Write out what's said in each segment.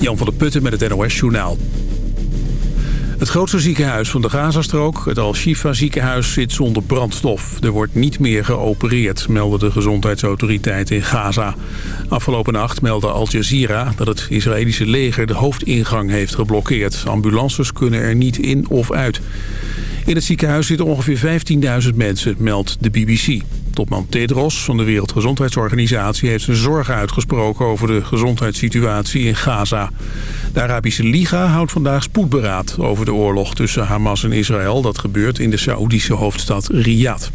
Jan van der Putten met het NOS Journaal. Het grootste ziekenhuis van de Gazastrook, het Al-Shifa ziekenhuis, zit zonder brandstof. Er wordt niet meer geopereerd, melden de gezondheidsautoriteiten in Gaza. Afgelopen nacht meldde Al Jazeera dat het Israëlische leger de hoofdingang heeft geblokkeerd. Ambulances kunnen er niet in of uit. In het ziekenhuis zitten ongeveer 15.000 mensen, meldt de BBC. Topman Tedros van de Wereldgezondheidsorganisatie heeft zijn zorgen uitgesproken over de gezondheidssituatie in Gaza. De Arabische Liga houdt vandaag spoedberaad over de oorlog tussen Hamas en Israël. Dat gebeurt in de Saoedische hoofdstad Riyadh.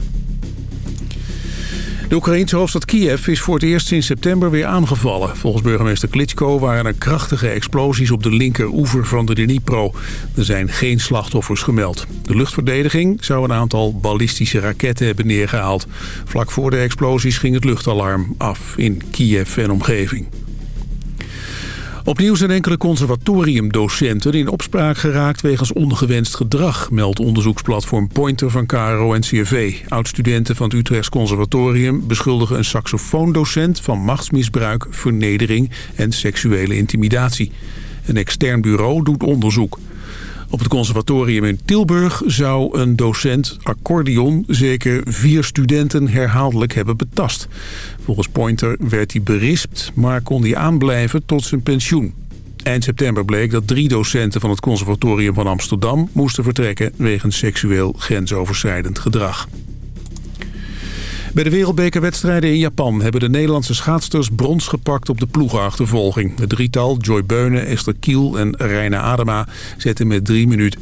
De Oekraïense hoofdstad Kiev is voor het eerst sinds september weer aangevallen. Volgens burgemeester Klitschko waren er krachtige explosies op de linkeroever van de Dnipro. Er zijn geen slachtoffers gemeld. De luchtverdediging zou een aantal ballistische raketten hebben neergehaald. Vlak voor de explosies ging het luchtalarm af in Kiev en omgeving. Opnieuw zijn enkele conservatoriumdocenten in opspraak geraakt wegens ongewenst gedrag, meldt onderzoeksplatform Pointer van KRO en CRV. Oud-studenten van het Utrechts Conservatorium beschuldigen een saxofoondocent van machtsmisbruik, vernedering en seksuele intimidatie. Een extern bureau doet onderzoek. Op het conservatorium in Tilburg zou een docent accordeon zeker vier studenten herhaaldelijk hebben betast. Volgens Pointer werd hij berispt, maar kon hij aanblijven tot zijn pensioen. Eind september bleek dat drie docenten van het conservatorium van Amsterdam moesten vertrekken wegens seksueel grensoverschrijdend gedrag. Bij de wereldbekerwedstrijden in Japan hebben de Nederlandse schaatsters brons gepakt op de ploegenachtervolging. Het drietal Joy Beunen, Esther Kiel en Reina Adema zetten met 3 minuut 1.29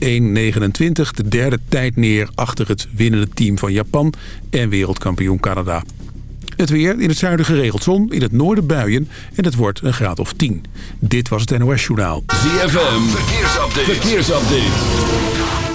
de derde tijd neer achter het winnende team van Japan en wereldkampioen Canada. Het weer in het zuiden geregeld zon, in het noorden buien en het wordt een graad of 10. Dit was het NOS Journaal. ZFM, verkeersupdate. verkeersupdate.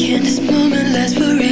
Can this moment last forever?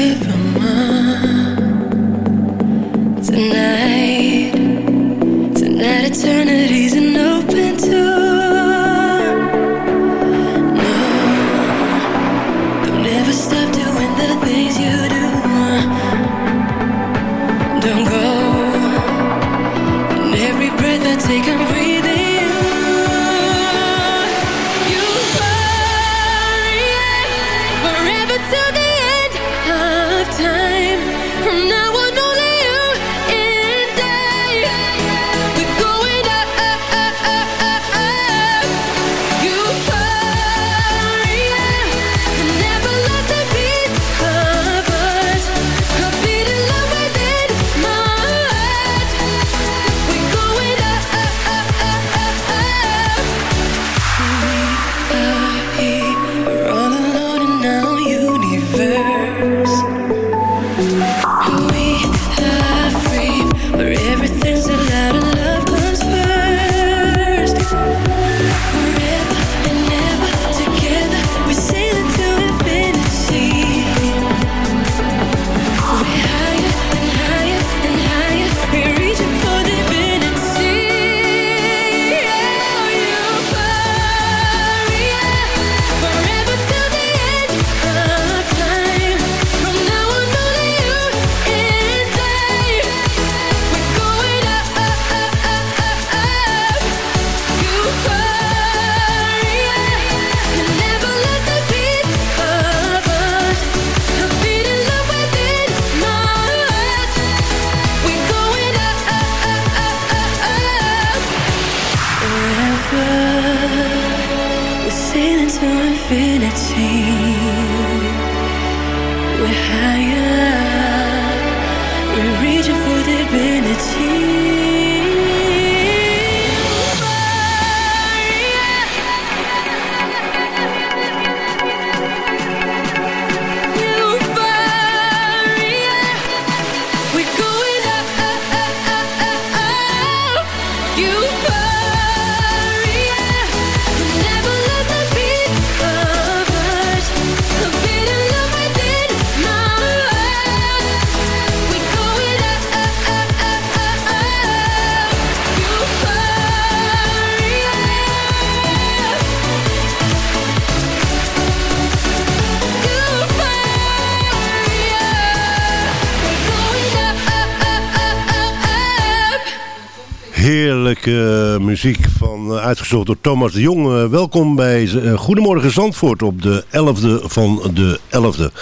Eh, muziek van, uh, uitgezocht door Thomas de Jong. Uh, welkom bij Goedemorgen Zandvoort op de 11e van de 11e.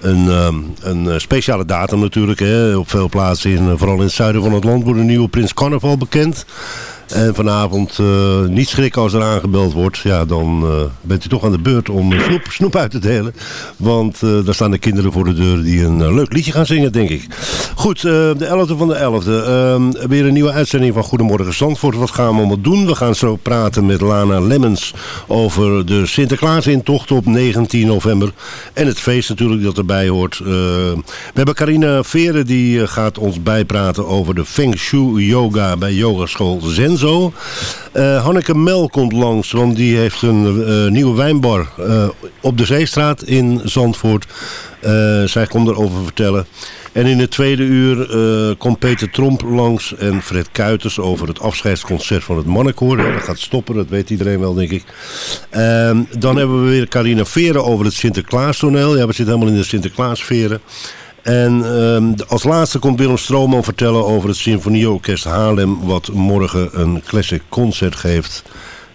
Een, een speciale datum natuurlijk. Hè. Op veel plaatsen, in, vooral in het zuiden van het land, wordt een nieuwe Prins Carnaval bekend. En vanavond uh, niet schrikken als er aangebeld wordt. Ja, dan uh, bent u toch aan de beurt om snoep, snoep uit te delen. Want uh, daar staan de kinderen voor de deur die een leuk liedje gaan zingen, denk ik. Goed, de 11e van de 11e. Ehm, weer een nieuwe uitzending van Goedemorgen Zandvoort. Wat gaan we allemaal doen? We gaan zo praten met Lana Lemmens over de Sinterklaasintocht op 19 november. En het feest natuurlijk dat erbij hoort. we hebben Carina Veren die gaat ons bijpraten over de Feng Shui Yoga bij Yogaschool Zen Uh, Hanneke Mel komt langs, want die heeft een uh, nieuwe wijnbar uh, op de Zeestraat in Zandvoort. zij komt erover vertellen. En in het tweede uur komt Peter Tromp langs en Fred Kuiters over het afscheidsconcert van het mannenkoor. Dat gaat stoppen, dat weet iedereen wel denk ik. Ehm, dan hebben we weer Carina Veren over het Sinterklaas toneel. Ja, we zitten helemaal in de Sinterklaasveren. En ehm, als laatste komt Willem Stroomman vertellen over het Symfonieorkest Haarlem... wat morgen een classic concert geeft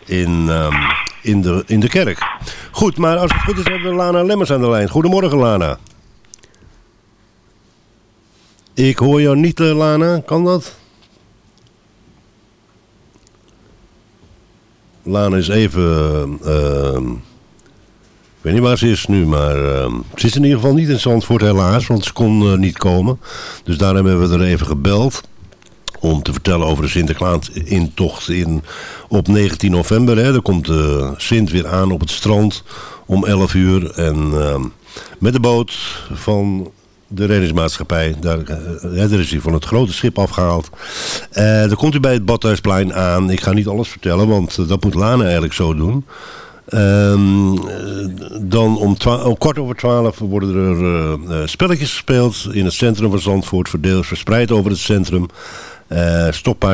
in, ehm, in, de, in de kerk. Goed, maar als het goed is hebben we Lana Lemmers aan de lijn. Goedemorgen Lana. Ik hoor jou niet, eh, Lana. Kan dat? Lana is even... Uh, ik weet niet waar ze is nu, maar uh, ze is in ieder geval niet in Zandvoort helaas, want ze kon uh, niet komen. Dus daarom hebben we er even gebeld om te vertellen over de Sinterklaas-intocht in, op 19 november. Hè. Er komt de Sint weer aan op het strand om 11 uur en uh, met de boot van de reddingsmaatschappij. Daar, uh, is hij van het grote schip afgehaald. Uh, dan komt hij bij het Badhuisplein aan. Ik ga niet alles vertellen, want dat moet Lana eigenlijk zo doen. Um, dan om, om, kwart over twaalf worden er uh, spelletjes gespeeld in het centrum van Zandvoort, verdeeld, verspreid over het centrum. Uh,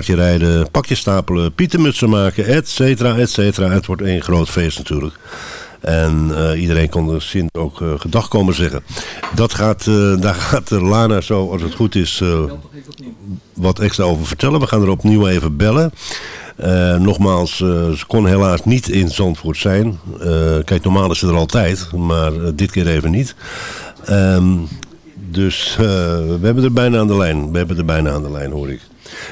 rijden, pakjes stapelen, pietermutsen maken, et cetera, et cetera. Het wordt één groot feest natuurlijk. En uh, iedereen kon de Sint ook uh, gedag komen zeggen. Dat gaat, uh, daar gaat Lana zo, als het goed is, wat extra over vertellen. We gaan er opnieuw even bellen. Nogmaals, ze kon helaas niet in Zandvoort zijn. Kijk, normaal is ze er altijd, maar dit keer even niet. Um, dus we hebben er bijna aan de lijn. We hebben er bijna aan de lijn, hoor ik.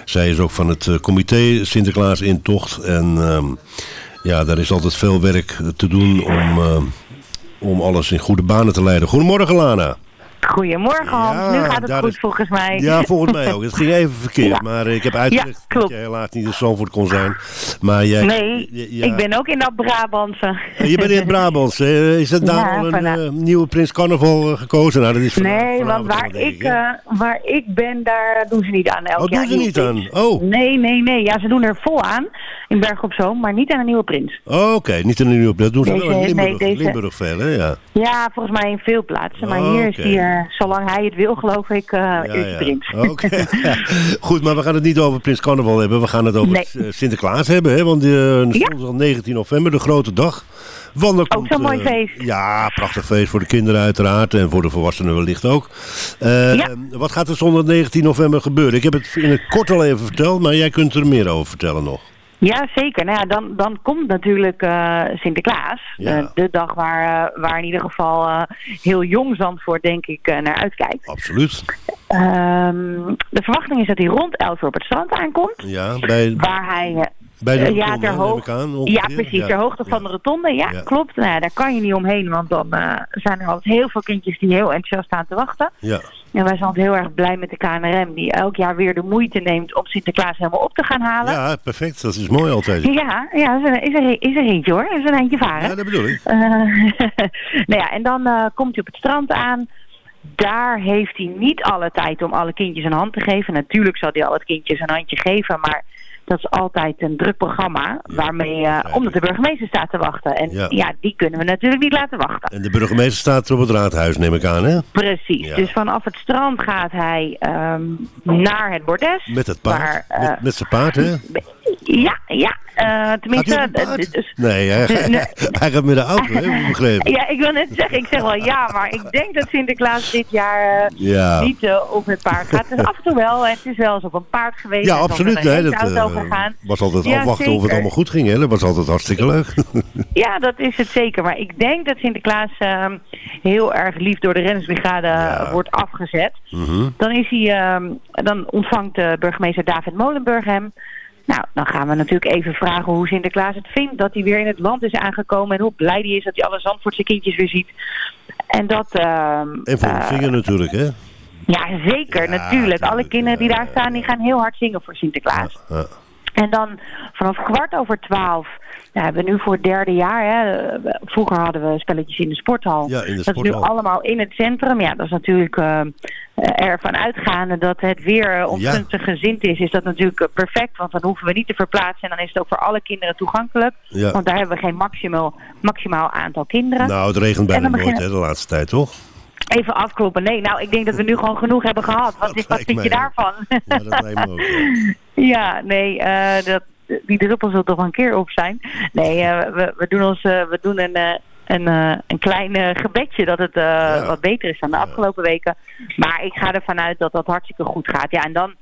Zij is ook van het comité Sinterklaas Intocht. En um, ja, daar is altijd veel werk te doen om, om alles in goede banen te leiden. Goedemorgen, Lana. Goedemorgen Hans, nu gaat het goed volgens mij. Ja, volgens mij ook. Het ging even verkeerd, maar ik heb uitgelegd dat je helaas niet in Zandvoort kon zijn. Maar jij, nee, ik ben ook in dat Brabantse. Je bent in het Brabantse. Is het daar al een uh, nieuwe Prins Carnaval uh, gekozen? Nou, dat is nee, want waar ik, uh, waar ik ben, daar doen ze niet aan elk oh, jaar. doen ze niet aan? Oh. Nee, nee, nee. Ja, ze doen er vol aan in Berg op Zoom, maar niet aan een nieuwe prins. Oh, Oké, niet aan een nieuwe prins. Dat doen ze wel in Limburg, nee, deze... Limburg veel, hè? Ja. ja, volgens mij in veel plaatsen. Maar oh, hier is die zolang hij het wil, geloof ik, uh, ja, is prins. Oké. Goed, maar we gaan het niet over Prins Carnaval hebben. We gaan het over nee. Sinterklaas hebben. Hè? Want ja. al 19 november, de grote dag. Want ook zo'n mooi feest. Ja, prachtig feest voor de kinderen uiteraard. En voor de volwassenen wellicht ook. Ja. Wat gaat er zondag 19 november gebeuren? Ik heb het in het kort al even verteld, maar jij kunt er meer over vertellen nog. Ja, zeker. Nou ja, dan, dan komt natuurlijk uh, Sinterklaas. Ja. Uh, de dag waar, uh, waar in ieder geval heel jong Zandvoort denk ik naar uitkijkt. Absoluut. Um, de verwachting is dat hij rond 11 uur op het strand aankomt. Ja, bij... Waar hij Bij de Eh, ja, ter neem hoog- ik aan, Ja, precies. Ter hoogte van Ja. de rotonde. Ja, Ja. klopt. Nou, ja, daar kan je niet omheen, want dan eh, zijn er altijd heel veel kindjes die heel enthousiast staan te wachten. Ja, En wij zijn altijd heel erg blij met de KNRM, die elk jaar weer de moeite neemt om Sinterklaas helemaal op te gaan halen. Ja, perfect. Dat is mooi altijd. ja, ja is, er, is, er, is er eentje hoor. Is er een eentje varen. Ja, dat bedoel ik. Eh, nou ja, en dan eh, komt hij op het strand aan. Daar heeft hij niet alle tijd om alle kindjes een hand te geven. Natuurlijk zal hij alle kindjes een handje geven, maar dat is altijd een druk programma. waarmee, eh, omdat de ik. burgemeester staat te wachten. En Ja. ja. die kunnen we natuurlijk niet laten wachten. En de burgemeester staat op het raadhuis, neem ik aan, hè? Precies. Ja. Dus vanaf het strand gaat hij ehm, naar het bordes. Met het paard. waar, eh, met, met zijn paard, hè? Ja, ja. eh, tenminste... Eh, dus- Nee, hij, Nee. hij gaat met de auto, hè? heb ik begrepen. ja, ik wil net zeggen, ik zeg wel ja, maar ik denk dat Sinterklaas dit jaar Ja. niet op het paard gaat. Het is af en toe wel, het is wel eens op een paard geweest. Ja, absoluut. een dat was altijd Ja, afwachten of het zeker. allemaal goed ging. Hè? Dat was altijd hartstikke leuk. Ja, dat is het zeker. Maar ik denk dat Sinterklaas ehm, heel erg lief door de rennersbrigade Ja. wordt afgezet. Mhm. Dan, is hij, ehm, dan ontvangt de burgemeester David Molenburg hem. Nou, dan gaan we natuurlijk even vragen hoe Sinterklaas het vindt dat hij weer in het land is aangekomen en hoe blij hij is dat hij alle Zandvoortse kindjes weer ziet. En dat... ehm, En voor de eh, vinger natuurlijk, hè? Ja, zeker, Ja, natuurlijk. tuurlijk, Alle kinderen die daar staan, die gaan heel hard zingen voor Sinterklaas. Ja. En dan vanaf kwart over twaalf, nou, hebben we nu voor het derde jaar, hè, vroeger hadden we spelletjes in de sporthal. Ja, in de dat is nu allemaal in het centrum. Ja, dat is natuurlijk eh, eh, ervan uitgaande dat het weer gunstig gezind is, is dat natuurlijk perfect. Want dan hoeven we niet te verplaatsen en dan is het ook voor alle kinderen toegankelijk. Ja. Want daar hebben we geen maximaal, maximaal aantal kinderen. Nou, het regent bijna nooit, beginnen- hè, de laatste tijd, toch? Even afkloppen. Nee, nou, ik denk dat we nu gewoon genoeg hebben gehad. Wat, is, wat vind je daarvan? Ja, dat lijkt me ook. ja. Ja, nee, eh, dat, die druppel zal toch een keer op zijn. Nee, eh, we, we doen, ons, eh, we doen een, een, een klein gebedje dat het eh, wat beter is dan de afgelopen weken. Maar ik ga ervan uit dat dat hartstikke goed gaat. Ja, en dan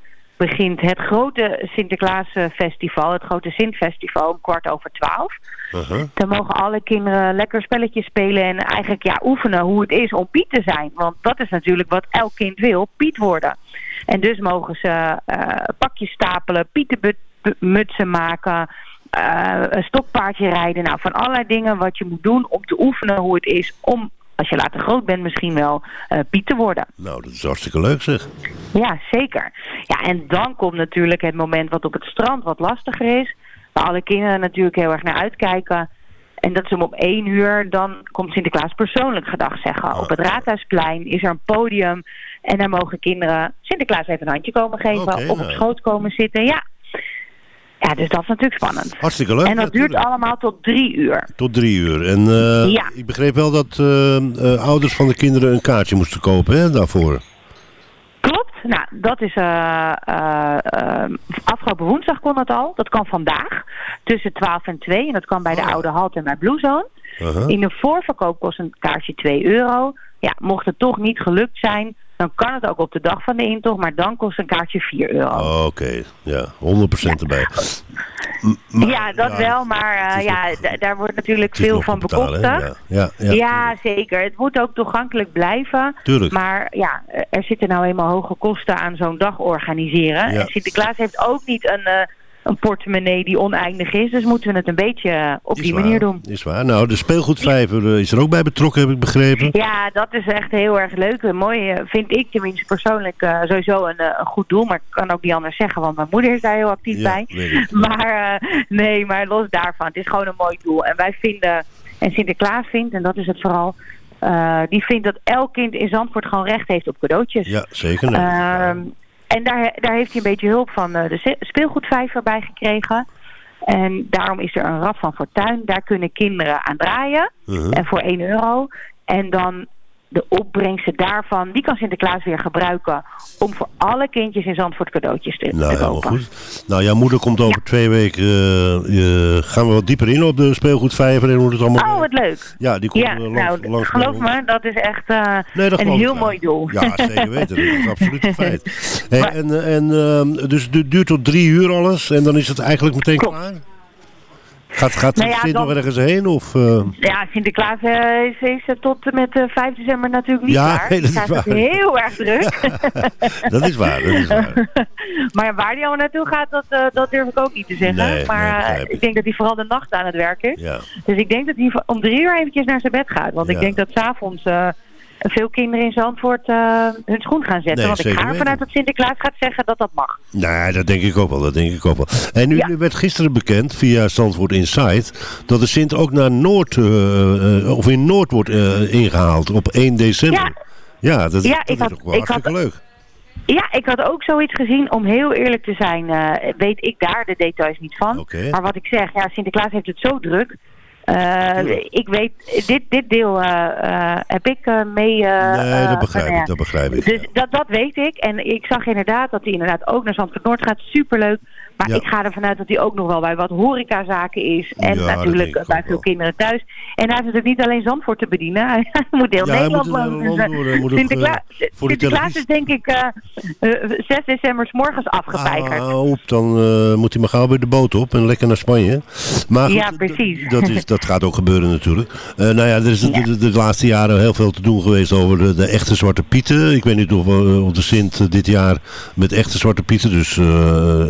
begint het grote Sinterklaasfestival, het grote Sintfestival om kwart over twaalf. Uh-huh. Dan mogen alle kinderen lekker spelletjes spelen en eigenlijk ja, oefenen hoe het is om Piet te zijn. Want dat is natuurlijk wat elk kind wil, Piet worden. En dus mogen ze eh, pakjes stapelen, pietenmutsen maken, eh, een stokpaardje rijden. Nou, van allerlei dingen wat je moet doen om te oefenen hoe het is om, als je later groot bent, misschien wel eh, Piet te worden. Nou, dat is hartstikke leuk, zeg. Ja, zeker. Ja, en dan komt natuurlijk het moment wat op het strand wat lastiger is. Waar alle kinderen natuurlijk heel erg naar uitkijken. En dat is om op één uur, dan komt Sinterklaas persoonlijk gedag zeggen. Op het Raadhuisplein is er een podium. En daar mogen kinderen Sinterklaas even een handje komen geven. Of op nou. schoot komen zitten. Ja. Ja, dus dat is natuurlijk spannend. Hartstikke leuk. en dat duurt allemaal tot drie uur. Tot drie uur. En eh, Ja. ik begreep wel dat eh, eh, ouders van de kinderen een kaartje moesten kopen, hè, daarvoor. Klopt. Nou, dat is afgelopen woensdag kon dat al. Dat kan vandaag tussen 12 en 2. En dat kan bij de Oh. Oude Halt en bij Blue Zone. Uh-huh. In de voorverkoop kost een kaartje 2 euro. Ja, mocht het toch niet gelukt zijn, dan kan het ook op de dag van de intocht. Maar dan kost een kaartje 4 euro. Oh, Oké, ja, 100% erbij. Maar- ja, dat ja, wel. Maar eh, ja, nog- daar wordt natuurlijk veel van bekostigd. Ja, ja, ja, zeker. Het moet ook toegankelijk blijven. Tuurlijk. Maar ja, er zitten nou eenmaal hoge kosten aan zo'n dag organiseren. En Sinterklaas heeft ook niet een, eh, een portemonnee die oneindig is. Dus moeten we het een beetje eh, op Is die waar, manier doen. Is waar. Nou, de speelgoedvijver eh, is er ook bij betrokken, heb ik begrepen. Ja, dat is echt heel erg leuk. En Mooi eh, vind ik tenminste persoonlijk eh, sowieso een, eh, een goed doel. Maar ik kan ook niet anders zeggen, want mijn moeder is daar heel actief Ja, bij. Maar eh, nee, maar los daarvan. Het is gewoon een mooi doel. En wij vinden, en Sinterklaas vindt, en dat is het vooral... eh, die vindt dat elk kind in Zandvoort gewoon recht heeft op cadeautjes. Ja, zeker. Nee. En daar, daar heeft hij een beetje hulp van eh, de speelgoedvijver bij gekregen. En daarom is er een Rad van Fortuin. Daar kunnen kinderen aan draaien. Uh-huh. En voor 1 euro. En dan de opbrengsten daarvan, die kan Sinterklaas weer gebruiken om voor alle kindjes in Zandvoort cadeautjes te, Nou, te kopen. goed. Nou, jouw moeder komt over twee weken. eh, eh, gaan we wat dieper in op de speelgoedvijver en hoe het allemaal Oh, wat leuk. Ja, die komt Ja, eh, langs, nou, langs geloof me, dat is echt Nee, dat een heel wel. mooi doel. Ja, zeker weten. Dat is absoluut een feit. Hey, Maar- en en ehm, dus het duurt tot drie uur alles en dan is het eigenlijk meteen Klopt. klaar? Gaat, gaat Nou ja, Sint nog ergens heen? Of, eh, Ja, Sinterklaas eh, is, is tot en met eh, 5 december natuurlijk niet Ja, klaar. nee, dat is waar. heel erg druk. dat is waar, dat is waar. maar waar hij allemaal naartoe gaat, dat, eh, dat durf ik ook niet te zeggen. Nee, maar eh, ik. denk dat hij vooral de nacht aan het werken is. Ja. Dus ik denk dat hij om drie uur eventjes naar zijn bed gaat. Want Ja. ik denk dat s'avonds eh veel kinderen in Zandvoort eh, hun schoen gaan zetten. Nee, want ik ga ervan uit dat Sinterklaas gaat zeggen dat dat mag. Nee, dat denk ik ook wel, dat denk ik ook wel. En nu Ja. werd gisteren bekend, via Zandvoort Insight, dat de Sint ook naar Noord, eh, eh, of in Noord wordt eh, ingehaald op 1 december. Ja. Ja, dat, Ja, dat ik is had- ook wel ik had- hartstikke leuk. Ja, ik had ook zoiets gezien. Om heel eerlijk te zijn, weet ik daar de details niet van. Maar wat ik zeg, ja, Sinterklaas heeft het zo druk. Eh, ik weet, dit, dit deel eh, eh, heb ik mee... Nee, dat begrijp ik, dat begrijp ik. Dus dat, dat weet ik. En ik zag inderdaad dat hij inderdaad ook naar Zandvoort Noord gaat. Superleuk. Maar Ja. ik ga ervan uit dat hij ook nog wel bij wat horecazaken is. En Ja, natuurlijk bij wel. veel kinderen thuis. En hij heeft natuurlijk niet alleen Zandvoort te bedienen. Hij moet heel Ja, Nederland land Dus, eh, Sinterklaas, eh, Sinterklaas is denk ik eh, eh, 6 december 's morgens afgepeikerd. Ah, op, dan moet hij maar gauw weer de boot op en lekker naar Spanje. Maar goed, Ja, precies. Dat, is, dat gaat ook gebeuren natuurlijk. Nou ja, er is de, de, laatste jaren heel veel te doen geweest over de, de echte Zwarte Pieten. Ik weet niet of, of de Sint dit jaar met echte Zwarte Pieten, dus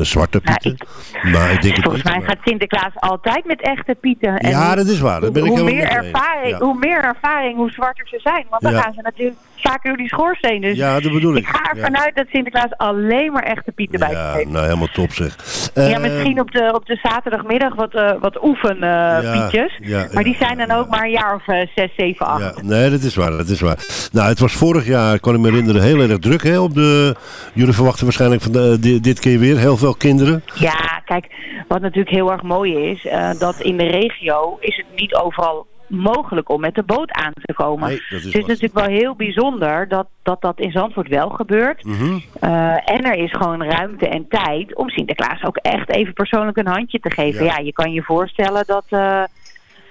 Zwarte Nou, Pieten. maar ik denk Volgens mij gaat Sinterklaas altijd met echte pieten. En Ja, dat is waar. Dat ben ik hoe, meer ervaring, hoe meer ervaring, hoe zwarter ze zijn. Want dan gaan ze natuurlijk vaker door die schoorsteen. Dus Ja, dat bedoel ik. ik ga ervan Ja. uit dat Sinterklaas alleen maar echte pieten bij Ja, heeft. nou helemaal top zeg. ja, Eh, misschien op de, op de zaterdagmiddag wat, eh wat oefenpietjes. ja, maar die zijn dan ook maar een jaar of eh, zes, zeven, acht. Ja, nee, dat is waar, dat is waar. Nou, het was vorig jaar, kan ik me herinneren, heel erg druk hè, op de... Jullie verwachten waarschijnlijk van de- di- dit keer weer heel veel kinderen. Ja, kijk, wat natuurlijk heel erg mooi is, eh, dat in de regio is het niet overal mogelijk om met de boot aan te komen. Nee, is het is lastig. natuurlijk wel heel bijzonder dat dat, dat in Zandvoort wel gebeurt. Mhm. Eh, en er is gewoon ruimte en tijd om Sinterklaas ook echt even persoonlijk een handje te geven. Ja. Ja, je kan je voorstellen dat, eh,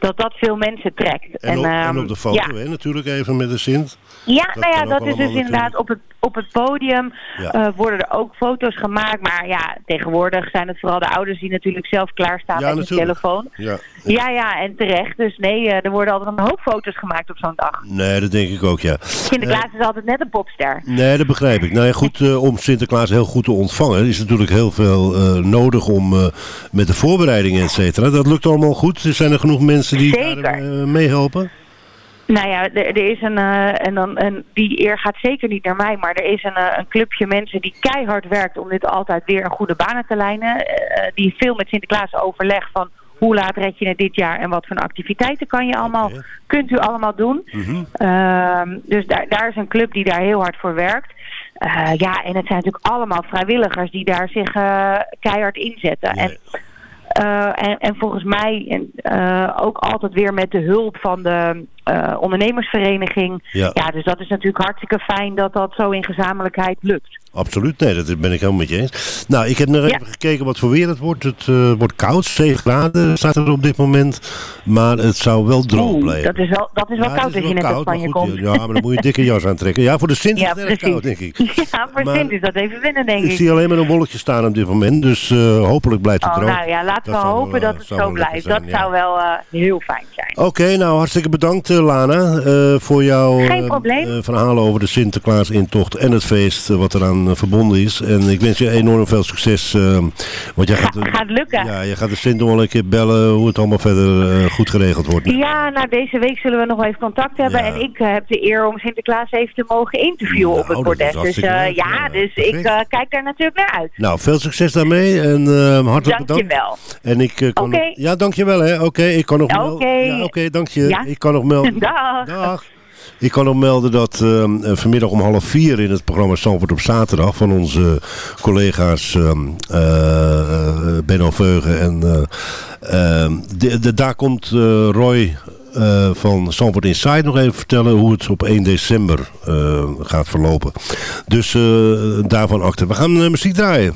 dat dat veel mensen trekt. En, op, en ehm, op de foto, ja. hè, natuurlijk even met de Sint. Ja, Dat nou ja, dat is dus inderdaad op het, op het podium Ja. eh, worden er ook foto's gemaakt. Maar ja, tegenwoordig zijn het vooral de ouders die natuurlijk zelf klaarstaan Ja, met hun telefoon. Ja. Ja, ja, en terecht. Dus nee, eh, er worden altijd een hoop foto's gemaakt op zo'n dag. Nee, dat denk ik ook, ja. Sinterklaas is altijd net een popster. Nee, dat begrijp ik. Nou ja, goed, eh, om Sinterklaas heel goed te ontvangen is natuurlijk heel veel eh, nodig om eh, met de voorbereidingen, et cetera. Dat lukt allemaal goed. Zijn er genoeg mensen die daar eh, meehelpen? Nou ja, er, er is een, eh, en dan, en die eer gaat zeker niet naar mij, maar er is een, eh, een clubje mensen die keihard werkt om dit altijd weer in goede banen te lijnen. eh, die veel met Sinterklaas overlegt van hoe laat red je het dit jaar en wat voor activiteiten kan je allemaal, kunt u allemaal doen. Mhm. Ehm, dus daar, daar is een club die daar heel hard voor werkt. Ja, en het zijn natuurlijk allemaal vrijwilligers die daar zich keihard inzetten. En en, en volgens mij en, ook altijd weer met de hulp van de eh, ondernemersvereniging. Ja. Ja, dus dat is natuurlijk hartstikke fijn dat dat zo in gezamenlijkheid lukt. Absoluut, nee, dat ben ik helemaal met je eens. Nou, ik heb nog Ja. even gekeken wat voor weer het wordt. Het eh, wordt koud, 7 graden staat er op dit moment. Maar het zou wel droog blijven. dat is wel, dat is wel Ja, koud als je net uit Spanje goed, komt. Ja, maar dan moet je dikke jas aantrekken. Ja, voor de Sint is het erg koud, denk ik. Ja, voor Maar- Sint is dat even winnen, denk Ik ik. zie alleen maar een wolkje staan op dit moment, dus eh, hopelijk blijft het Oh, droog. nou ja, laten Dat we wel, hopen dat het zo blijft. dat zou wel heel fijn zijn. Oké, nou hartstikke bedankt Lana eh, voor jouw eh, eh, verhalen over de Sinterklaas-intocht en het feest wat eraan verbonden is. En ik wens je enorm veel succes. want jij Ga- gaat, gaat lukken. Ja, je gaat de Sint nog wel een keer bellen hoe het allemaal verder goed geregeld wordt. Ja, nou deze week zullen we nog wel even contact hebben. Ja. En ik heb de eer om Sinterklaas even te mogen interviewen Nou, op het dat is bordes. Dus ja, Ja, dus perfect. ik kijk daar natuurlijk naar uit. Nou, veel succes daarmee en hartelijk bedankt. Dankjewel. En ik kan Ja, dankjewel hè. Oké, ik kan nog. Oké. Ja, Oké, dank je. Ik kan nog melden. Dag. Dag. Ik kan nog melden dat ehm, eh, vanmiddag om half vier in het programma Stanford op zaterdag van onze collega's ehm, eh, eh, Benno Veugen en eh, ehm, de, de- daar komt eh, Roy eh, van Stanford Inside nog even vertellen hoe het op 1 december gaat verlopen. Dus eh, daarvan achter. We gaan muziek draaien.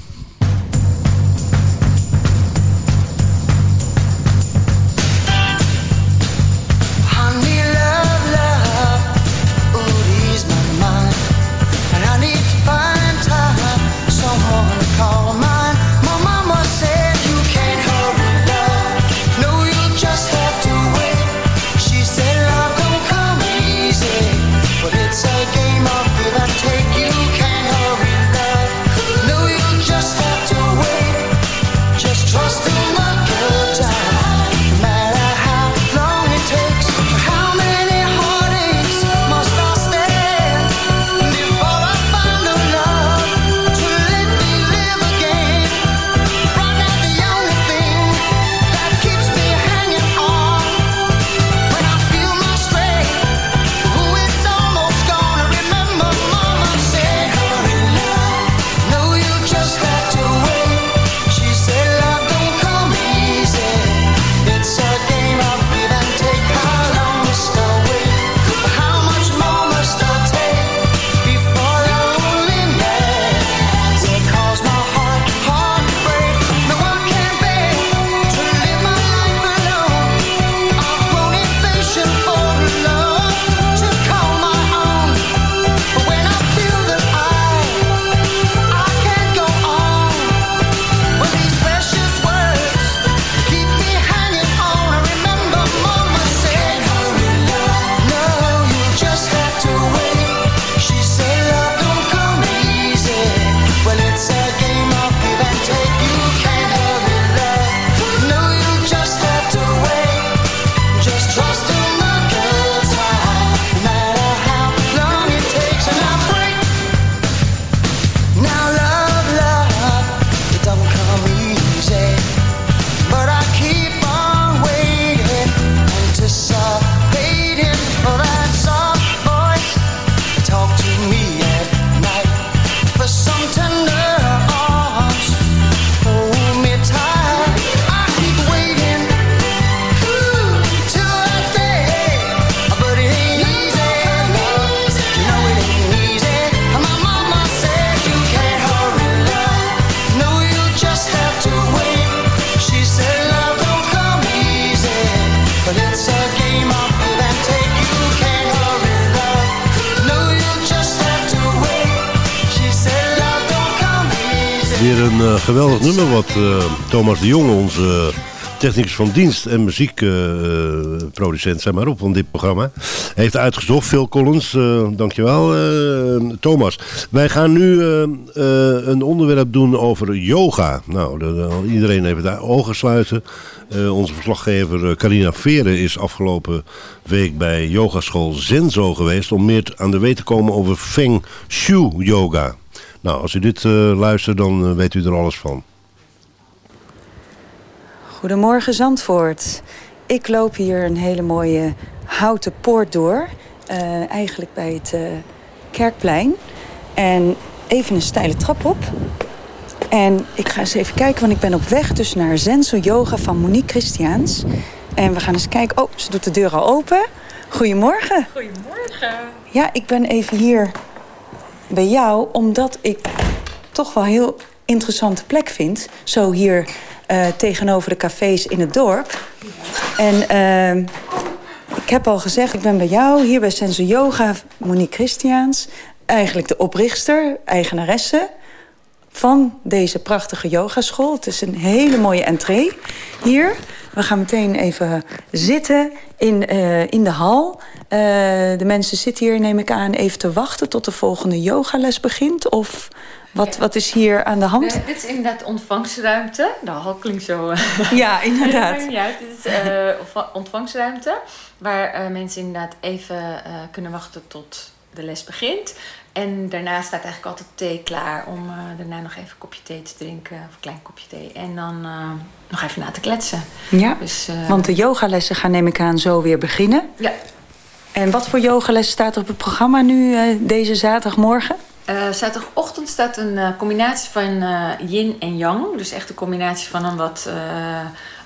Thomas de Jong, onze technicus van dienst en muziekproducent, zeg maar op van dit programma, heeft uitgezocht. Phil Collins, eh, dankjewel eh, Thomas. Wij gaan nu eh, eh, een onderwerp doen over yoga. Nou, de- de- iedereen heeft daar ogen sluiten. Eh, onze verslaggever eh, Carina Veren is afgelopen week bij yogaschool Zenzo geweest om meer aan de weet te komen over Feng Shui yoga. Nou, als u dit eh, luistert, dan eh, weet u er alles van. Goedemorgen Zandvoort. Ik loop hier een hele mooie houten poort door. eh, eigenlijk bij het eh, Kerkplein. En even een steile trap op. En ik ga eens even kijken, want ik ben op weg dus naar Zenso Yoga van Monique Christiaans. En we gaan eens kijken. Oh, ze doet de deur al open. Goedemorgen. Goedemorgen. Ja, ik ben even hier bij jou, omdat ik toch wel een heel interessante plek vind. Zo hier eh, tegenover de cafés in het dorp. En ehm, ik heb al gezegd, ik ben bij jou hier bij Senso Yoga, Monique Christiaans. Eigenlijk de oprichter, eigenaresse van deze prachtige yogaschool. Het is een hele mooie entree hier. We gaan meteen even zitten in, eh, in de hal. Eh, de mensen zitten hier, neem ik aan, even te wachten tot de volgende yogales begint. Of wat, wat is hier aan de hand? Eh, dit is inderdaad de ontvangstruimte. De hal klinkt zo... eh, Ja, inderdaad. uit. Dit is ontva- ontvangstruimte. Waar mensen inderdaad even kunnen wachten tot de les begint. En daarna staat eigenlijk altijd thee klaar om daarna nog even een kopje thee te drinken. Of een klein kopje thee. En dan nog even na te kletsen. Ja, Dus, want de yogalessen gaan, neem ik aan, zo weer beginnen. Ja. En wat voor yogales staat er op het programma nu deze zaterdagmorgen? Eh, zaterdagochtend staat een eh, combinatie van eh, yin en yang. Dus echt een combinatie van een wat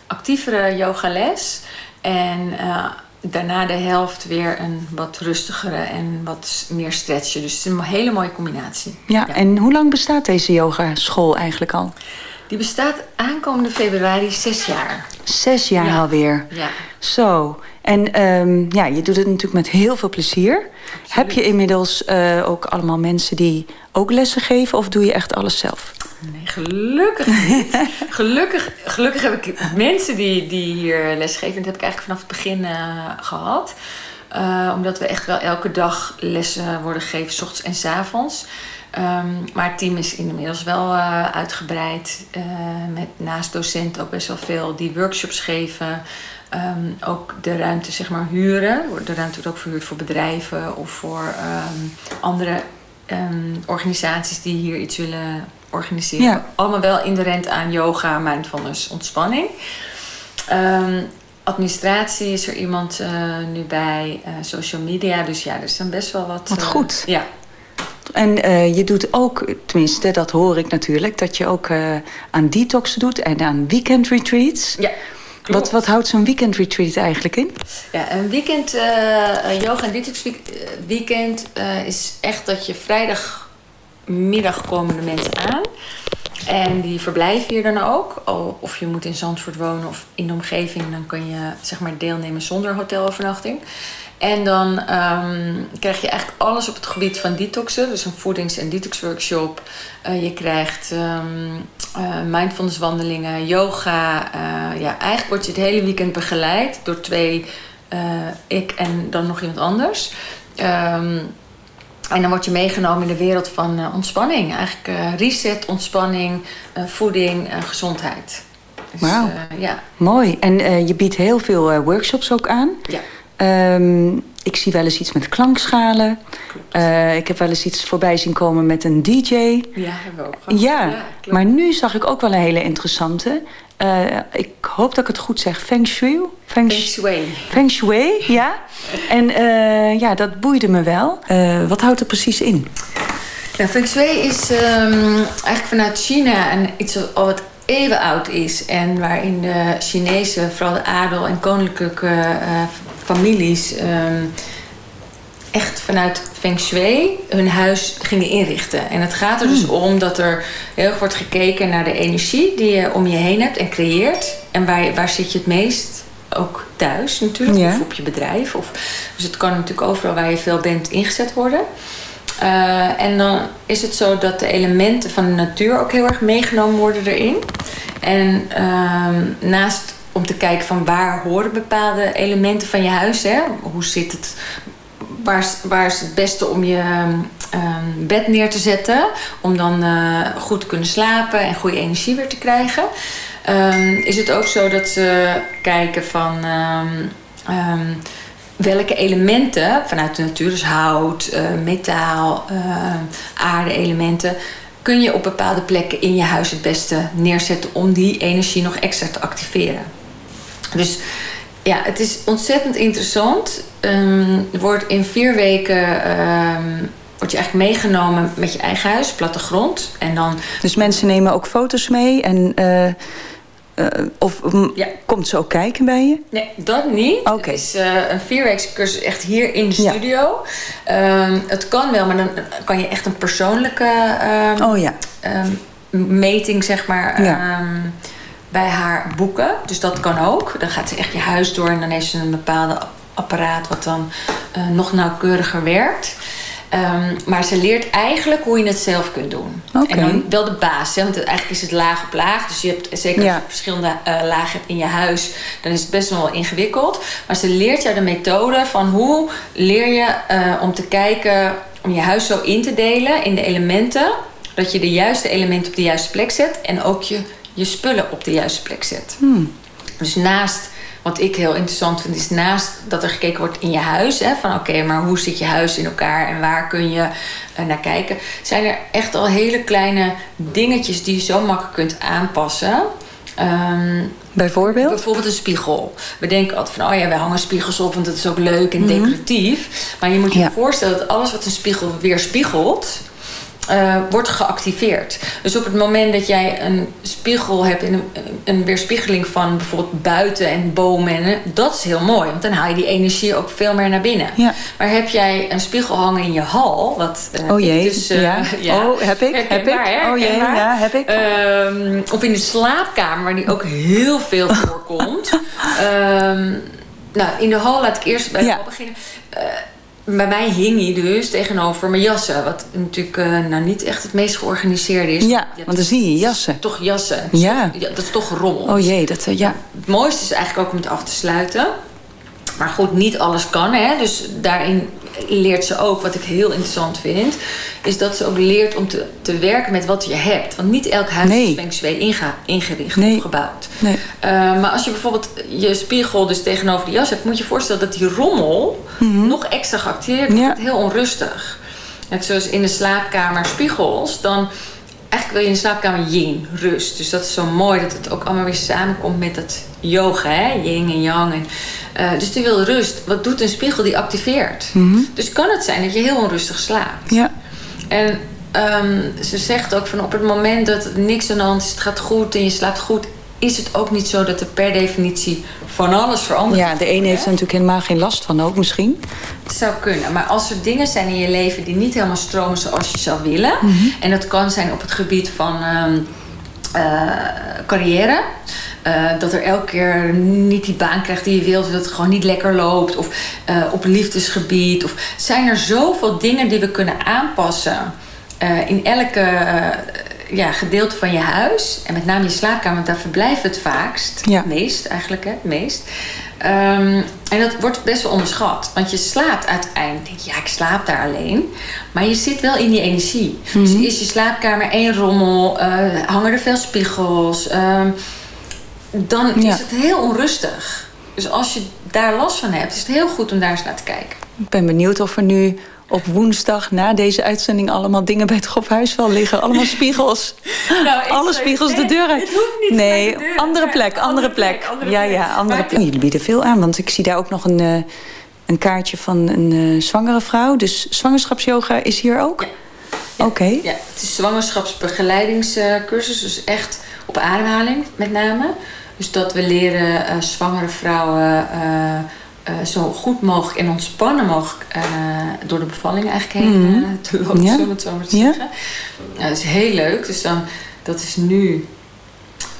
actievere yogales. En daarna de helft weer een wat rustigere en wat meer stretchen. Dus het is een hele mooie combinatie. Ja, en hoe lang bestaat deze yogaschool eigenlijk al? Die bestaat aankomende februari zes jaar. Zes jaar Ja. alweer. Ja. Zo. En ehm, ja, je doet het natuurlijk met heel veel plezier. Heb je inmiddels eh, ook allemaal mensen die ook lessen geven? Of doe je echt alles zelf? Nee, gelukkig niet. gelukkig, gelukkig heb ik mensen die, die hier lesgeven. Dat heb ik eigenlijk vanaf het begin eh, gehad. Eh, omdat we echt wel elke dag lessen worden gegeven, s ochtends en s avonds. Ehm, maar het team is inmiddels wel eh, uitgebreid. eh, met naast docenten ook best wel veel die workshops geven. Ehm, ook de ruimte zeg maar huren. De ruimte wordt ook verhuurd voor bedrijven of voor ehm, andere organisaties die hier iets willen organiseren. Ja. Allemaal wel inherent aan yoga, mindfulness, ontspanning. Administratie is er iemand eh, nu bij, social media. Dus ja, er zijn best wel wat. Wat goed. Ja. En eh, je doet ook, tenminste, dat hoor ik natuurlijk, dat je ook eh, aan detoxen doet en aan weekend retreats. Ja, klopt. Wat, wat houdt zo'n weekend retreat eigenlijk in? Ja, een weekend, eh, yoga en detox week- weekend is echt dat je vrijdagmiddag komen de mensen aan. En die verblijven hier dan ook. Al- Of je moet in Zandvoort wonen of in de omgeving. Dan kan je zeg maar deelnemen zonder hotelovernachting. En dan ehm, krijg je eigenlijk alles op het gebied van detoxen. Dus een voedings- en detox-workshop. Eh, je krijgt eh, mindfulness wandelingen, yoga. Eh, ja, eigenlijk word je het hele weekend begeleid door twee, ik en dan nog iemand anders. Ehm, en dan word je meegenomen in de wereld van ontspanning. Eigenlijk reset, ontspanning, voeding, gezondheid. Dus, Wauw. ja. Mooi. En je biedt heel veel workshops ook aan. Ja. Ehm, ik zie wel eens iets met klankschalen. Eh, ik heb wel eens iets voorbij zien komen met een DJ. ja, hebben we ook gehad. Ja, maar nu zag ik ook wel een hele interessante. Eh, ik hoop dat ik het goed zeg. Feng Shui? Feng, Feng Shui. Feng Shui, ja. En eh, ja, dat boeide me wel. Wat houdt er precies in? Nou, Feng Shui is ehm, eigenlijk vanuit China en iets wat eeuwen oud is. En waarin de Chinese, vooral de adel en koninklijke families... ehm, echt vanuit Feng Shui hun huis gingen inrichten. En het gaat er dus om dat er heel erg wordt gekeken naar de energie die je om je heen hebt en creëert. En waar, waar zit je het meest ook thuis natuurlijk, Ja. of op je bedrijf. Of, dus het kan natuurlijk overal waar je veel bent ingezet worden. Eh, en dan is het zo dat de elementen van de natuur ook heel erg meegenomen worden erin. En ehm, naast om te kijken van waar horen bepaalde elementen van je huis, hè? hoe zit het, waar, waar is het beste om je ehm, bed neer te zetten, om dan eh, goed te kunnen slapen en goede energie weer te krijgen. Ehm, is het ook zo dat ze kijken van ehm, welke elementen vanuit de natuur, dus hout, eh, metaal, eh, aarde-elementen, kun je op bepaalde plekken in je huis het beste neerzetten om die energie nog extra te activeren. Dus ja, het is ontzettend interessant. Je wordt in vier weken ehm, word je eigenlijk meegenomen met je eigen huis, plattegrond. En dan Dus mensen nemen ook foto's mee en... eh, eh, of mm, komt ze ook kijken bij je? Nee, dat niet. Het is eh, een vierweekse cursus echt hier in de Ja. studio. Ehm, het kan wel, maar dan kan je echt een persoonlijke Oh ja. meting, zeg maar, Ja. Bij haar boeken. Dus dat kan ook. Dan gaat ze echt je huis door en dan heeft ze een bepaalde apparaat wat dan eh, nog nauwkeuriger werkt. Ehm, maar ze leert eigenlijk hoe je het zelf kunt doen. En dan wel de basis, hè, want eigenlijk is het laag op laag. Dus je hebt zeker als Ja. je verschillende eh, lagen in je huis, dan is het best wel ingewikkeld. Maar ze leert jou de methode van hoe leer je eh, om te kijken, om je huis zo in te delen in de elementen, dat je de juiste elementen op de juiste plek zet en ook je, je spullen op de juiste plek zet. Hmm. Dus naast, wat ik heel interessant vind, is naast dat er gekeken wordt in je huis. Hè, van oké, maar hoe zit je huis in elkaar en waar kun je eh, naar kijken. Zijn er echt al hele kleine dingetjes die je zo makkelijk kunt aanpassen. Ehm, Bijvoorbeeld? Bijvoorbeeld een spiegel. We denken altijd van, oh ja, wij hangen spiegels op, want dat is ook leuk en Mhm. decoratief. Maar je moet je Ja. voorstellen dat alles wat een spiegel weerspiegelt, eh, wordt geactiveerd. Dus op het moment dat jij een spiegel hebt, in een, een weerspiegeling van bijvoorbeeld buiten en bomen, en, dat is heel mooi, want dan haal je die energie ook veel meer naar binnen. Ja. Maar heb jij een spiegel hangen in je hal, wat eh, Oh jee, dus, eh, ja. Oh, heb ik, heb ik. hè, Oh jee, ja, heb ik. Ehm, of in de slaapkamer, waar die ook heel veel voorkomt. Ehm, nou, in de hal laat ik eerst bij de hal beginnen. Bij mij hing hij dus tegenover mijn jassen. Wat natuurlijk eh, nou niet echt het meest georganiseerde is. Ja, want dan zie je jassen. Toch jassen. Ja. Dat is toch rommel. Oh jee, dat, eh, ja. Het mooiste is eigenlijk ook om het af te sluiten. Maar goed, niet alles kan. Hè? Dus daarin leert ze ook, wat ik heel interessant vind... is dat ze ook leert om te, te werken met wat je hebt. Want niet elk huis is Feng Shui inga- ingericht of gebouwd. Nee. Uh, maar als je bijvoorbeeld je spiegel dus tegenover de jas hebt... moet je je voorstellen dat die rommel Mhm. nog extra geactiveerd wordt. Wordt heel onrustig. Net zoals in de slaapkamer spiegels... dan eigenlijk wil je in de slaapkamer yin, rust. Dus dat is zo mooi dat het ook allemaal weer samenkomt met dat yoga, hè? yin en yang. En, uh, dus die wil rust. Wat doet een spiegel? Die activeert. Mhm. Dus kan het zijn dat je heel onrustig slaapt. Ja. En um, ze zegt ook van op het moment dat niks aan de hand is, het gaat goed en je slaapt goed, is het ook niet zo dat er per definitie van alles verandert. Ja, de een heeft er natuurlijk helemaal geen last van ook misschien. Het zou kunnen. Maar als er dingen zijn in je leven die niet helemaal stromen zoals je zou willen. Mhm. En dat kan zijn op het gebied van um, uh, carrière. Uh, dat er elke keer niet die baan krijgt die je wilt. Dat het gewoon niet lekker loopt. Of uh, op liefdesgebied. Of zijn er zoveel dingen die we kunnen aanpassen. In elke ja, gedeelte van je huis. En met name je slaapkamer. Want daar verblijft het vaakst. Ja. Meest eigenlijk. Hè, meest. Um, en dat wordt best wel onderschat. Want je slaapt uiteindelijk. Denk je, ja, ik slaap daar alleen. Maar je zit wel in die energie. Mm -hmm. Dus is je slaapkamer één rommel. Uh, hangen er veel spiegels. Uh, dan ja. is het heel onrustig. Dus als je daar last van hebt, is het heel goed om daar eens naar te kijken. Ik ben benieuwd of er nu op woensdag na deze uitzending allemaal dingen bij het Gophuisvel liggen. Allemaal spiegels. nou, Alle spiegels nee, de deur uit. Niet nee, deur andere plek, andere, andere plek. plek. Andere ja, ja, andere plek. Jullie bieden veel aan, want ik zie daar ook nog een, uh, een kaartje van een uh, zwangere vrouw. Dus zwangerschapsyoga is hier ook? Ja. Ja, Oké. Okay. Ja, het is zwangerschapsbegeleidingscursus, dus echt op ademhaling met name. Dus dat we leren uh, zwangere vrouwen uh, uh, zo goed mogelijk en ontspannen mogelijk door de bevalling eigenlijk heen Mhm. mm. te lopen, ja. om het zo maar te ja. zeggen. dat is heel leuk. Dus dan, dat is nu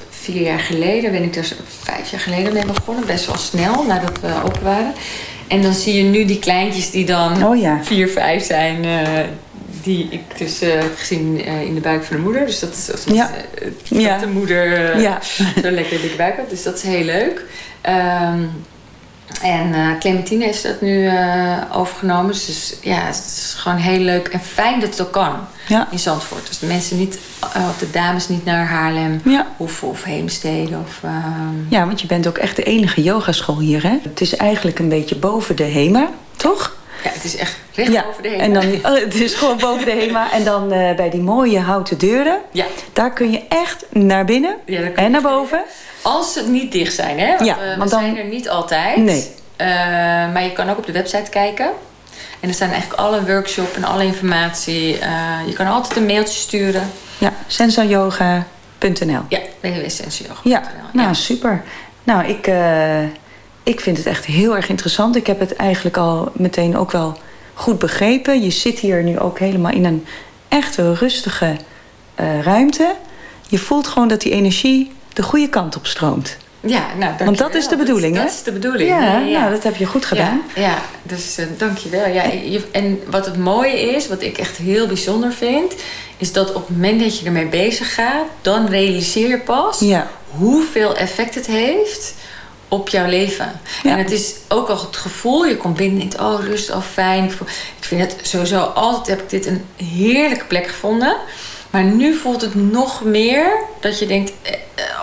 vier jaar geleden ben ik er vijf jaar geleden mee begonnen. Best wel snel nadat we open waren. En dan zie je nu die kleintjes die dan Oh ja. vier, vijf zijn. eh, die ik dus eh, heb gezien eh, in de buik van de moeder. Dus dat is dat, Ja. eh, de moeder eh, zo'n lekker dikke buik had. Dus dat is heel leuk. Ehm, en eh, Clementine heeft dat nu eh, overgenomen. Dus ja, het is gewoon heel leuk en fijn dat het ook kan Ja. in Zandvoort. Dus de mensen niet, eh, of de dames niet naar Haarlem Ja. of, of Heemstede. Of, ehm, Ja, want je bent ook echt de enige yogaschool hier, hè? Het is eigenlijk een beetje boven de HEMA, toch? Ja, het is echt recht ja, over de heen. en dan, oh, het is gewoon boven de HEMA. En dan eh, bij die mooie houten deuren, Ja, daar kun je echt naar binnen Ja, en naar boven. als ze niet dicht zijn, hè? Want Ja, eh, we want dan- zijn er niet altijd. Nee. Eh, maar je kan ook op de website kijken. En er staan eigenlijk alle workshops en alle informatie. Je kan altijd een mailtje sturen. Ja, sensayoga.nl. Ja, www.sensioga.nl. Ja, nou super. Nou, ik, ik vind het echt heel erg interessant. Ik heb het eigenlijk al meteen ook wel goed begrepen. Je zit hier nu ook helemaal in een echte rustige eh, ruimte. Je voelt gewoon dat die energie de goede kant op stroomt. Ja, nou, dankjewel. Want dat is de bedoeling, dat, hè? Dat is de bedoeling. Ja, nou, dat heb je goed gedaan. Ja, ja dus uh, dankjewel. Ja, je, en wat het mooie is, wat ik echt heel bijzonder vind... is dat op het moment dat je ermee bezig gaat... dan realiseer je pas Ja. hoeveel effect het heeft op jouw leven. Ja. En het is ook al het gevoel, je komt binnen en denkt... oh, rust, oh, fijn. Ik, voel, ik vind het sowieso altijd, heb ik dit een heerlijke plek gevonden... Maar nu voelt het nog meer dat je denkt, eh,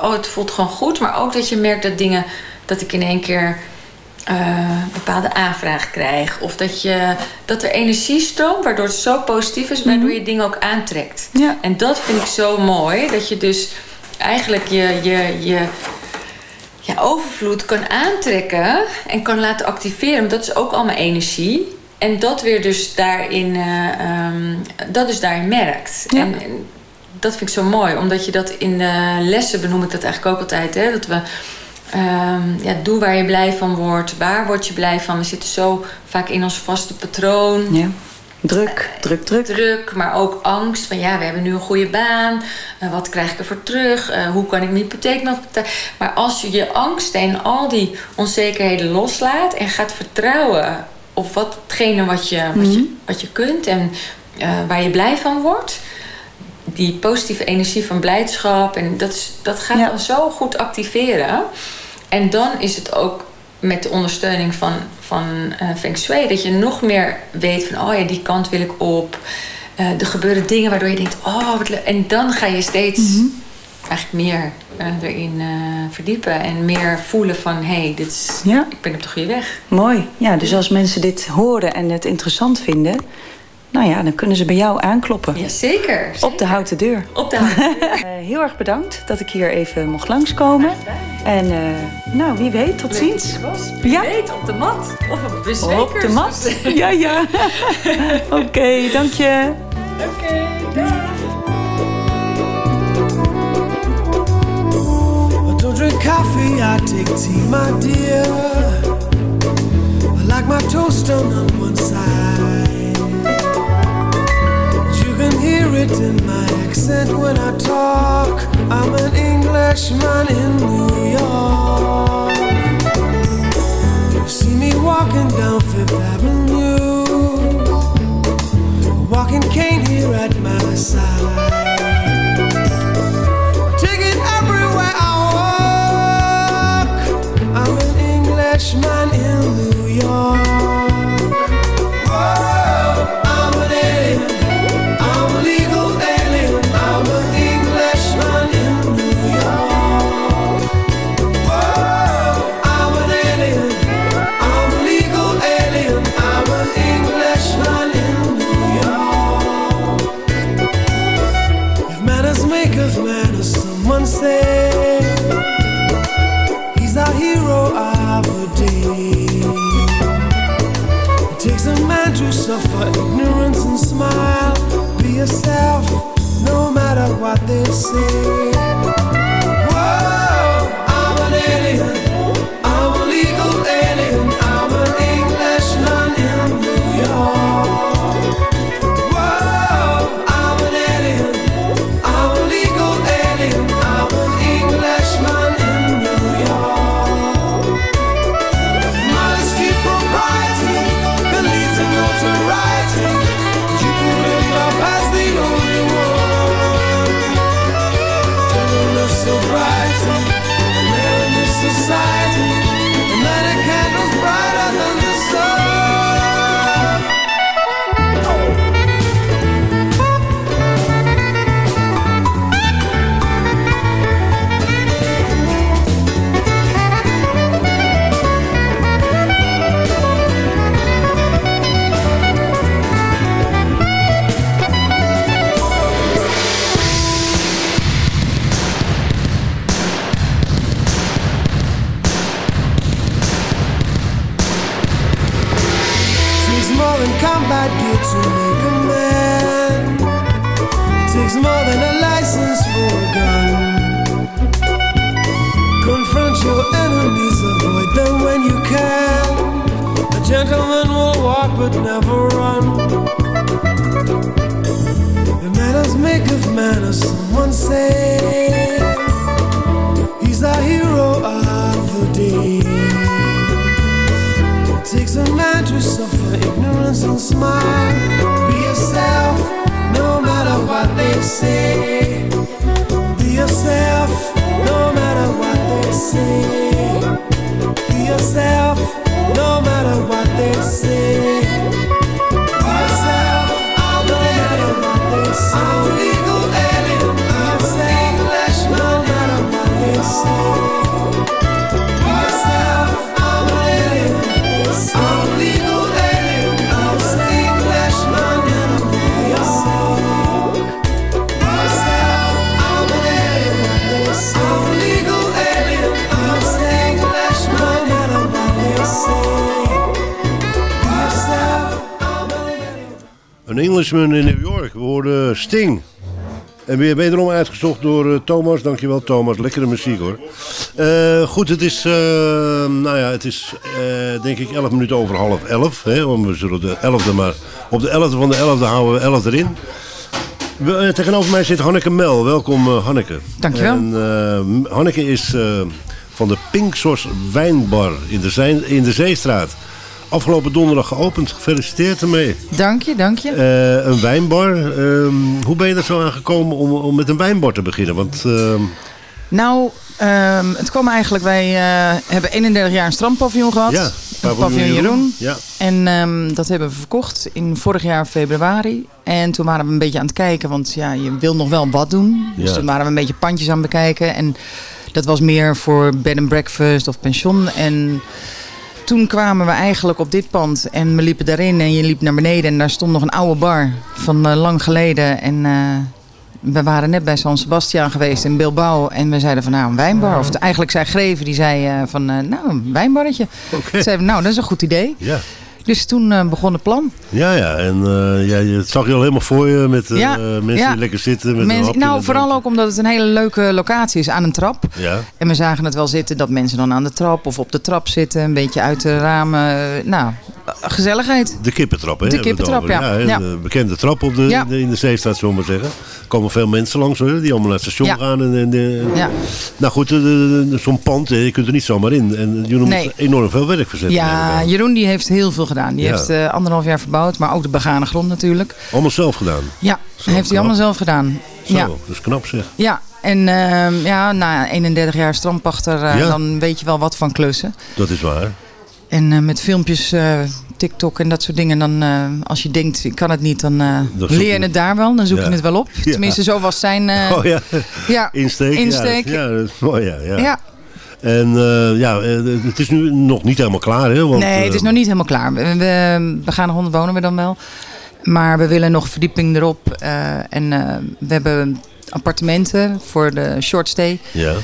oh, het voelt gewoon goed. Maar ook dat je merkt dat dingen, dat ik in één keer uh, bepaalde aanvragen krijg. Of dat, je, dat er energie stroomt, waardoor het zo positief is, waardoor je dingen ook aantrekt. Ja. En dat vind ik zo mooi. Dat je dus eigenlijk je, je, je, overvloed kan aantrekken en kan laten activeren. Dat is ook allemaal energie. En dat weer dus daarin, uh, um, dat dus daarin merkt. Ja. En, en, dat vind ik zo mooi, omdat je dat in de lessen benoem ik dat eigenlijk ook altijd. Hè? Dat we um, ja, doe waar je blij van wordt. Waar word je blij van? We zitten zo vaak in ons vaste patroon. Ja. Druk, druk, druk. Druk, maar ook angst. Van ja, we hebben nu een goede baan. Uh, wat krijg ik ervoor terug? Uh, hoe kan ik mijn hypotheek nog betalen? Maar als je je angsten en al die onzekerheden loslaat en gaat vertrouwen op watgene wat je, wat je, wat je kunt en uh, waar je blij van wordt. Die positieve energie van blijdschap. En dat, is, dat gaat ja. dan zo goed activeren. En dan is het ook met de ondersteuning van, van uh, Feng Shui... dat je nog meer weet van, oh ja, die kant wil ik op. Uh, er gebeuren dingen waardoor je denkt, oh, wat leuk. En dan ga je steeds mm -hmm. eigenlijk meer uh, erin verdiepen. En meer voelen van, hé, hey, dit is, ja. ik ben op de goede weg. Mooi. Ja, dus als mensen dit horen en het interessant vinden... Nou ja, dan kunnen ze bij jou aankloppen. Jazeker. Op de houten deur. Op de houten deur. uh, heel erg bedankt dat ik hier even mocht langskomen. En uh, nou, wie weet, tot ziens. Wie ja. weet, op de mat. Of op de zwekers. Op de mat. ja, ja. Oké, okay, dank je. Oké, okay, dag. Drink coffee, I take tea, my dear. I like my toast on one side. Hear it in my accent when I talk. I'm an Englishman in New York. You see me walking down Fifth Avenue, walking cane here at my side. Take it everywhere I walk. I'm an Englishman in New York. Yourself, no matter what they say. Weer wederom uitgezocht door eh, Thomas. Dankjewel Thomas. Lekkere muziek hoor. Eh, goed, het is, eh, nou ja, het is denk ik 11 minuten over half 11. Hè, want we zullen de 11e maar... Op de 11e van de 11e houden we 11 erin. We, tegenover mij zit Hanneke Mel. Welkom Hanneke. Dankjewel. En, Hanneke is van de Pinksos Wijnbar in de, in de Zeestraat. Afgelopen donderdag geopend. Gefeliciteerd ermee. Dank je, dank je. Eh, een wijnbar. Ehm, hoe ben je er zo aan gekomen om, om met een wijnbar te beginnen? Want ehm, Nou, ehm, het kwam eigenlijk, wij eh, hebben 31 jaar een strandpaviljoen gehad. ja, Een paviljoen Jeroen. Ja. En dat hebben we verkocht in vorig jaar februari. En toen waren we een beetje aan het kijken, want ja, je wil nog wel wat doen. Dus Ja. toen waren we een beetje pandjes aan het bekijken. En dat was meer voor bed and breakfast of pension. En toen kwamen we eigenlijk op dit pand en we liepen daarin en je liep naar beneden. En daar stond nog een oude bar van eh, lang geleden. En eh, we waren net bij San Sebastian geweest in Bilbao. En we zeiden van nou een wijnbar. Of eigenlijk zei Greven, die zei eh, van nou een wijnbarretje. Zeiden we nou dat is een goed idee. Ja. Dus toen eh, begon het plan. Ja, ja. En eh, ja, het zag je al helemaal voor je met eh, Ja, mensen ja. die lekker zitten. Met een Mensen, hapje nou, vooral ook omdat het een hele leuke locatie is aan een trap. Ja. En we zagen het wel zitten dat mensen dan aan de trap of op de trap zitten. Een beetje uit de ramen. Nou, gezelligheid. De kippentrap, hè? De kippentrap, ja. Ja. De bekende trap op de, Ja. in de, zeestraat, zullen we maar zeggen. Er komen veel mensen langs, hoor, die allemaal naar het station Ja. gaan. En, en, eh, Ja. Nou goed, eh, zo'n pand, je kunt er niet zomaar in. En jullie Nee. moeten enorm veel werk verzetten. Ja. Jeroen die heeft heel veel gedaan. Die heeft eh, anderhalf jaar verbouwd, maar ook de begane grond natuurlijk. Allemaal zelf gedaan. Ja, Zo, heeft hij allemaal zelf gedaan. Zo, Ja. dat is knap zeg. Ja, en ehm, ja, na 31 jaar strandpachter, eh, dan weet je wel wat van klussen. Dat is waar. En eh, met filmpjes, eh, TikTok en dat soort dingen, dan eh, als je denkt, ik kan het niet, dan leer je het. daar wel. Dan zoek Ja. je het wel op. Ja. Tenminste, zo was zijn oh ja, ja, insteek. insteek. Ja, ja, dat is mooi, ja. ja. Ja. En ja, het is nu nog niet helemaal klaar, hè? Want, nee, het is nog niet helemaal klaar. We, we, we gaan honderd wonen we dan wel. Maar we willen nog verdieping erop. en we hebben appartementen voor de short stay. Ja.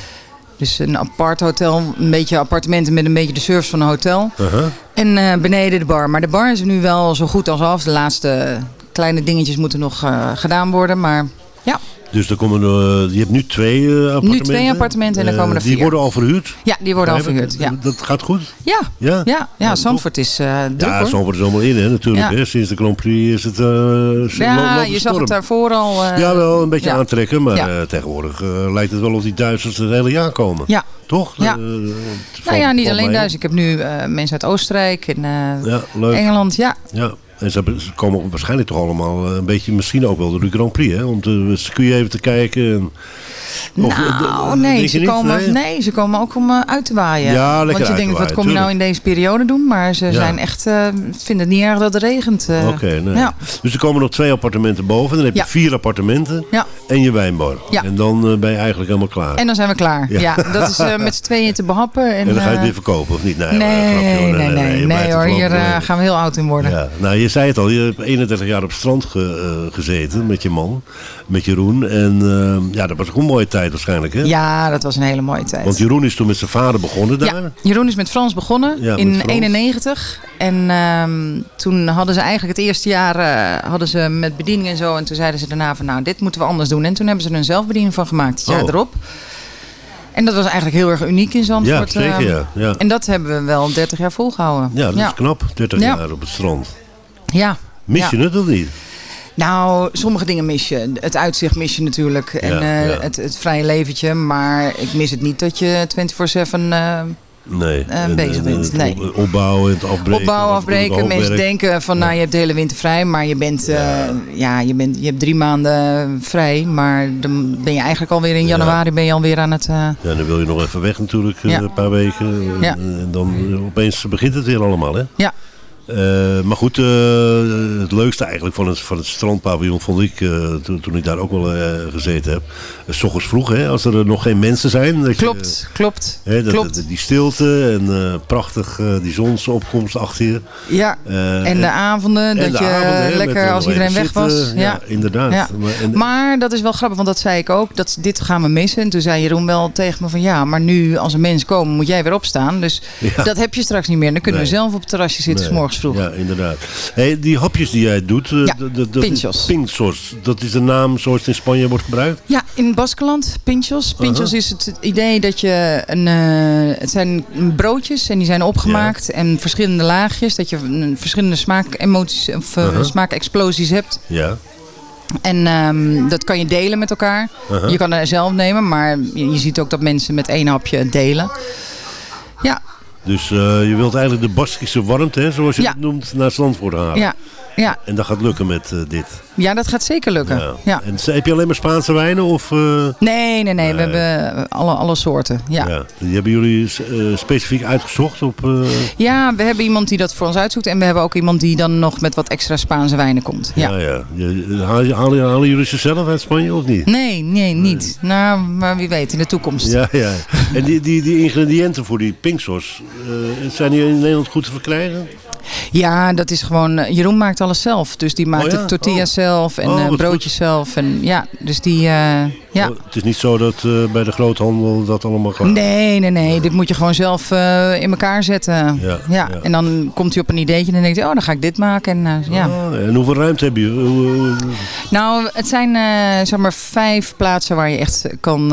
Dus een apart hotel, een beetje appartementen met een beetje de service van een hotel. Uh-huh. En eh, beneden de bar. Maar de bar is nu wel zo goed als af. De laatste kleine dingetjes moeten nog eh, gedaan worden. Maar ja, Dus er komen, er, je hebt nu twee eh, appartementen. nu twee appartementen en dan Eh, komen er Die vier. worden al verhuurd? Ja, die worden al verhuurd. Ja, Dat gaat goed? ja, Ja? ja, ja Zandvoort is eh druk Ja. Zandvoort is allemaal in, hè, natuurlijk. Ja. Hè. Sinds de Grand Prix is het... eh Ja, je zag het daarvoor al. eh, ja, wel een beetje aantrekken, maar eh, tegenwoordig eh, lijkt het wel of die Duitsers het hele jaar komen. Ja. Toch? Ja. Eh, het Nou ja, niet alleen Duits. Ik heb nu eh, mensen uit Oostenrijk en eh, Ja, leuk. Engeland. Ja, Ja, en ze, komen waarschijnlijk toch allemaal eh, een beetje, misschien ook wel door de Grand Prix, hè? Om het circuit even te kijken. En, Of, eh, nou, d- nee ze, niet? komen, Nee? nee? ze komen ook om eh, uit te waaien. Ja, Want je denkt, wat kom je nou in deze periode doen? Maar ze Ja. zijn echt, eh, vinden het niet erg dat het regent. eh. Oké, nee. ja. Dus er komen nog twee appartementen boven. Dan heb je vier appartementen en je wijnbar. Ja. En dan eh, ben je eigenlijk helemaal klaar. En dan zijn we klaar. Ja. Dat is eh, met z'n tweeën te behappen. En, En dan ga je het eh, weer verkopen, of niet? Nee, Nee, hoor, grapje, hoor. nee, nee, nee, hoor. Hier eh, eh, gaan we heel oud in worden. Ja, nou, je, zei het al, je hebt 31 jaar op strand ge- eh, gezeten met je man, met Jeroen. En eh, ja, dat was ook een mooie tijd waarschijnlijk, hè? Ja, dat was een hele mooie tijd. Want Jeroen is toen met zijn vader begonnen daar. Ja, Jeroen is met Frans begonnen Ja, in Frans. 91. En ehm, toen hadden ze eigenlijk het eerste jaar eh, hadden ze met bediening en zo. En toen zeiden ze daarna van nou, dit moeten we anders doen. En toen hebben ze er een zelfbediening van gemaakt, het jaar Oh. erop. En dat was eigenlijk heel erg uniek in Zandvoort. Ja, zeker, ehm. ja, ja. En dat hebben we wel 30 jaar volgehouden. Ja, dat is knap. 30 Ja. jaar op het strand. Ja. Mis je het of niet? Nou, sommige dingen mis je. Het uitzicht mis je natuurlijk. En eh, ja. Het, het vrije leventje. Maar ik mis het niet dat je 24-7 eh, Nee. Eh, En- bezig en bent, nee. op- Opbouwen, het afbreken. Opbouwen, afbreken. Mensen denken van nou je hebt de hele winter vrij. Maar je bent, ja. je bent je hebt drie maanden vrij. Maar dan ben je eigenlijk alweer in januari ben je alweer aan het... Ja, dan wil je nog even weg natuurlijk, een paar weken. En dan opeens begint het weer allemaal, hè? Ja. Eh, maar goed, eh, het leukste eigenlijk van het, van het strandpaviljoen vond ik, eh, toen, toen ik daar ook wel gezeten heb, s ochtends vroeg, hè, als er nog geen mensen zijn. Je, klopt, klopt. hè, dat, klopt. dat- die stilte en prachtig die zonsopkomst achter je. Ja, Eh, en de avonden, en dat de je avonden, hè, met lekker als iedereen weg was. Ja, inderdaad. Ja. Maar, en- Maar dat is wel grappig, want dat zei ik ook. Dat, dit gaan we missen. En toen zei Jeroen wel tegen me van ja, maar nu als er mensen komen moet jij weer opstaan. Dus Ja. dat heb je straks niet meer. Dan kunnen Nee. we zelf op het terrasje zitten, s Nee. Vroeg. Ja, inderdaad. Hey, die hapjes die jij doet, eh, Ja, pinchos. pinchos. Dat is de naam zoals het in Spanje wordt gebruikt? Ja, in Baskeland, pinchos. Pinchos is het idee dat je een... eh, het zijn broodjes en die zijn opgemaakt. En verschillende laagjes. Dat je een- verschillende smaakemoties of eh, smaakexplosies hebt. Ja. En ehm, dat kan je delen met elkaar. Je kan er zelf nemen, maar je, je ziet ook dat mensen met één hapje delen. Ja, Dus eh, je wilt eigenlijk de Baskische warmte, hè, zoals je Ja. het noemt, naar Zandvoort halen. ja, ja. En dat gaat lukken met eh, dit. ja, dat gaat zeker lukken. Ja. Ja. En heb je alleen maar Spaanse wijnen? Of, eh, Nee, nee, nee. Nee. We hebben alle, alle soorten. Ja. ja. Die hebben jullie eh, specifiek uitgezocht op... Ja, we hebben iemand die dat voor ons uitzoekt. En we hebben ook iemand die dan nog met wat extra Spaanse wijnen komt. Ja. ja. ja. Halen, halen, halen jullie ze zelf uit Spanje of niet? Nee, nee, niet. Nou, maar wie weet, in de toekomst. Ja, ja. En die, die, die ingrediënten voor die eh, zijn die in Nederland goed te verkrijgen? Ja, dat is gewoon... Jeroen maakt alles zelf. Dus die maakt Oh ja? de tortillas Oh. zelf en Oh, eh, broodjes zelf. En ja, dus die... eh, ja. Het is niet zo dat eh, bij de groothandel dat allemaal klaar Nee, nee, nee. Dit moet je gewoon zelf in elkaar zetten. Ja. En dan komt hij op een ideetje en dan denkt hij, oh, dan ga ik dit maken. En, eh, ja. Ah, en hoeveel ruimte heb je? Hoe- Nou, het zijn zeg maar vijf plaatsen waar je echt kan...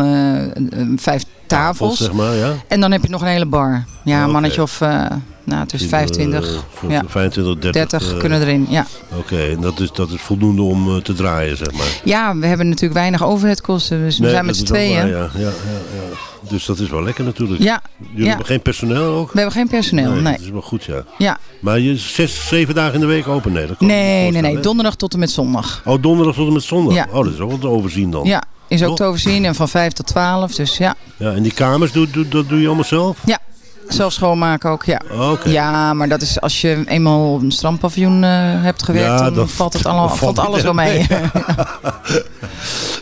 vijf tafels. zeg maar, ja. En dan heb je nog een hele bar. Ja, een mannetje of... eh nou, tussen 25, Eh, ja, 25, 30. 30 eh, kunnen erin. Ja. Oké, en dat is, dat is voldoende om eh, te draaien, zeg maar. ja, we hebben natuurlijk weinig overheadkosten. Dus we zijn met z'n tweeën. waar, ja, ja, ja, ja. Dus dat is wel lekker natuurlijk. Ja, Jullie hebben geen personeel ook? We hebben geen personeel, nee. Dat is wel goed, ja. Ja. Maar je zes, zeven dagen in de week open? Nee, dat kan Nee, nee, nee. Donderdag tot en met zondag. Oh, donderdag tot en met zondag? Ja. Oh, dat is wel te overzien dan. Ja, is ook te overzien. En van 5 tot 12, dus ja. Ja, en die kamers, doe, doe, dat doe je allemaal zelf? Ja, zelf schoonmaken ook, ja. Ja, maar dat is als je eenmaal een strandpaviljoen eh, hebt gewerkt, Ja, dan valt, het allemaal, valt alles wel mee.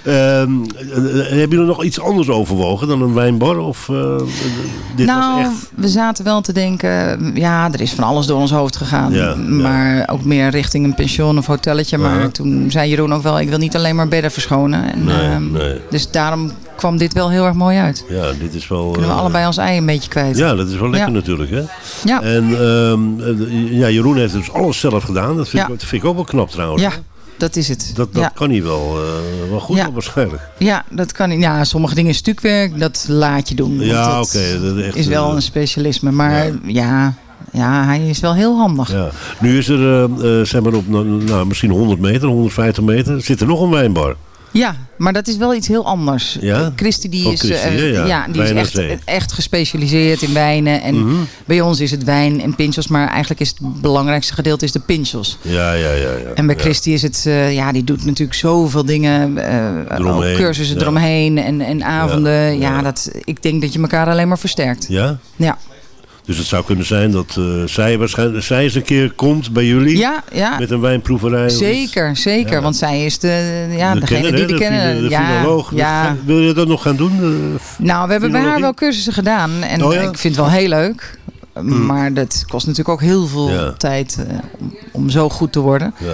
Eh, hebben jullie nog iets anders overwogen dan een wijnbar? Of eh, dit nou, was echt... we zaten wel te denken, ja, er is van alles door ons hoofd gegaan. Ja, ja. maar ook meer richting een pension of hotelletje. Maar toen zei Jeroen ook wel, ik wil niet alleen maar bedden verschonen. En, Nee, ehm, nee. Dus daarom kwam dit wel heel erg mooi uit. Ja, dit is wel... Kunnen we eh, allebei ons ei een beetje kwijt. Ja, dat is wel lekker Ja. natuurlijk, hè? Ja. En ehm, eh, ja, Jeroen heeft dus alles zelf gedaan. Dat vind, Ja. ik, dat vind ik ook wel knap trouwens. Ja, dat is het. Dat, dat ja. kan hij wel, eh, wel goed Ja. waarschijnlijk. Ja, dat kan niet. Ja, sommige dingen is stukwerk, dat laat je doen. Ja, oké, dat is echt, is wel een specialisme. Maar ja. ja, hij is wel heel handig. Ja. Nu is er, eh, zeg maar op nou, misschien 100 meter, 150 meter, zit er nog een wijnbar. Ja, maar dat is wel iets heel anders. Ja? Christy die Oh, is, eh, ja, ja. die is echt, echt gespecialiseerd in wijnen. En Mhm. bij ons is het wijn en pinchos. Maar eigenlijk is het belangrijkste gedeelte is de pinchos. Ja, ja, ja. ja. En bij. Christy is het, eh, ja, die doet natuurlijk zoveel dingen. eh, cursussen eromheen en, en avonden. Ja. Dat, ik denk dat je elkaar alleen maar versterkt. Ja? Ja, Dus het zou kunnen zijn dat eh, zij waarschijnlijk zij eens een keer komt bij jullie ja, ja. met een wijnproeverij. zeker, zeker. Ja. Want zij is de, ja, De degene kenner, die de de kennen. de ja, filoloog. ja. Wil je dat nog gaan doen? Eh, Nou, we hebben bij haar wel cursussen gedaan. En Oh ik vind het wel heel leuk. Maar dat kost natuurlijk ook heel veel tijd eh, om, om zo goed te worden. Ja.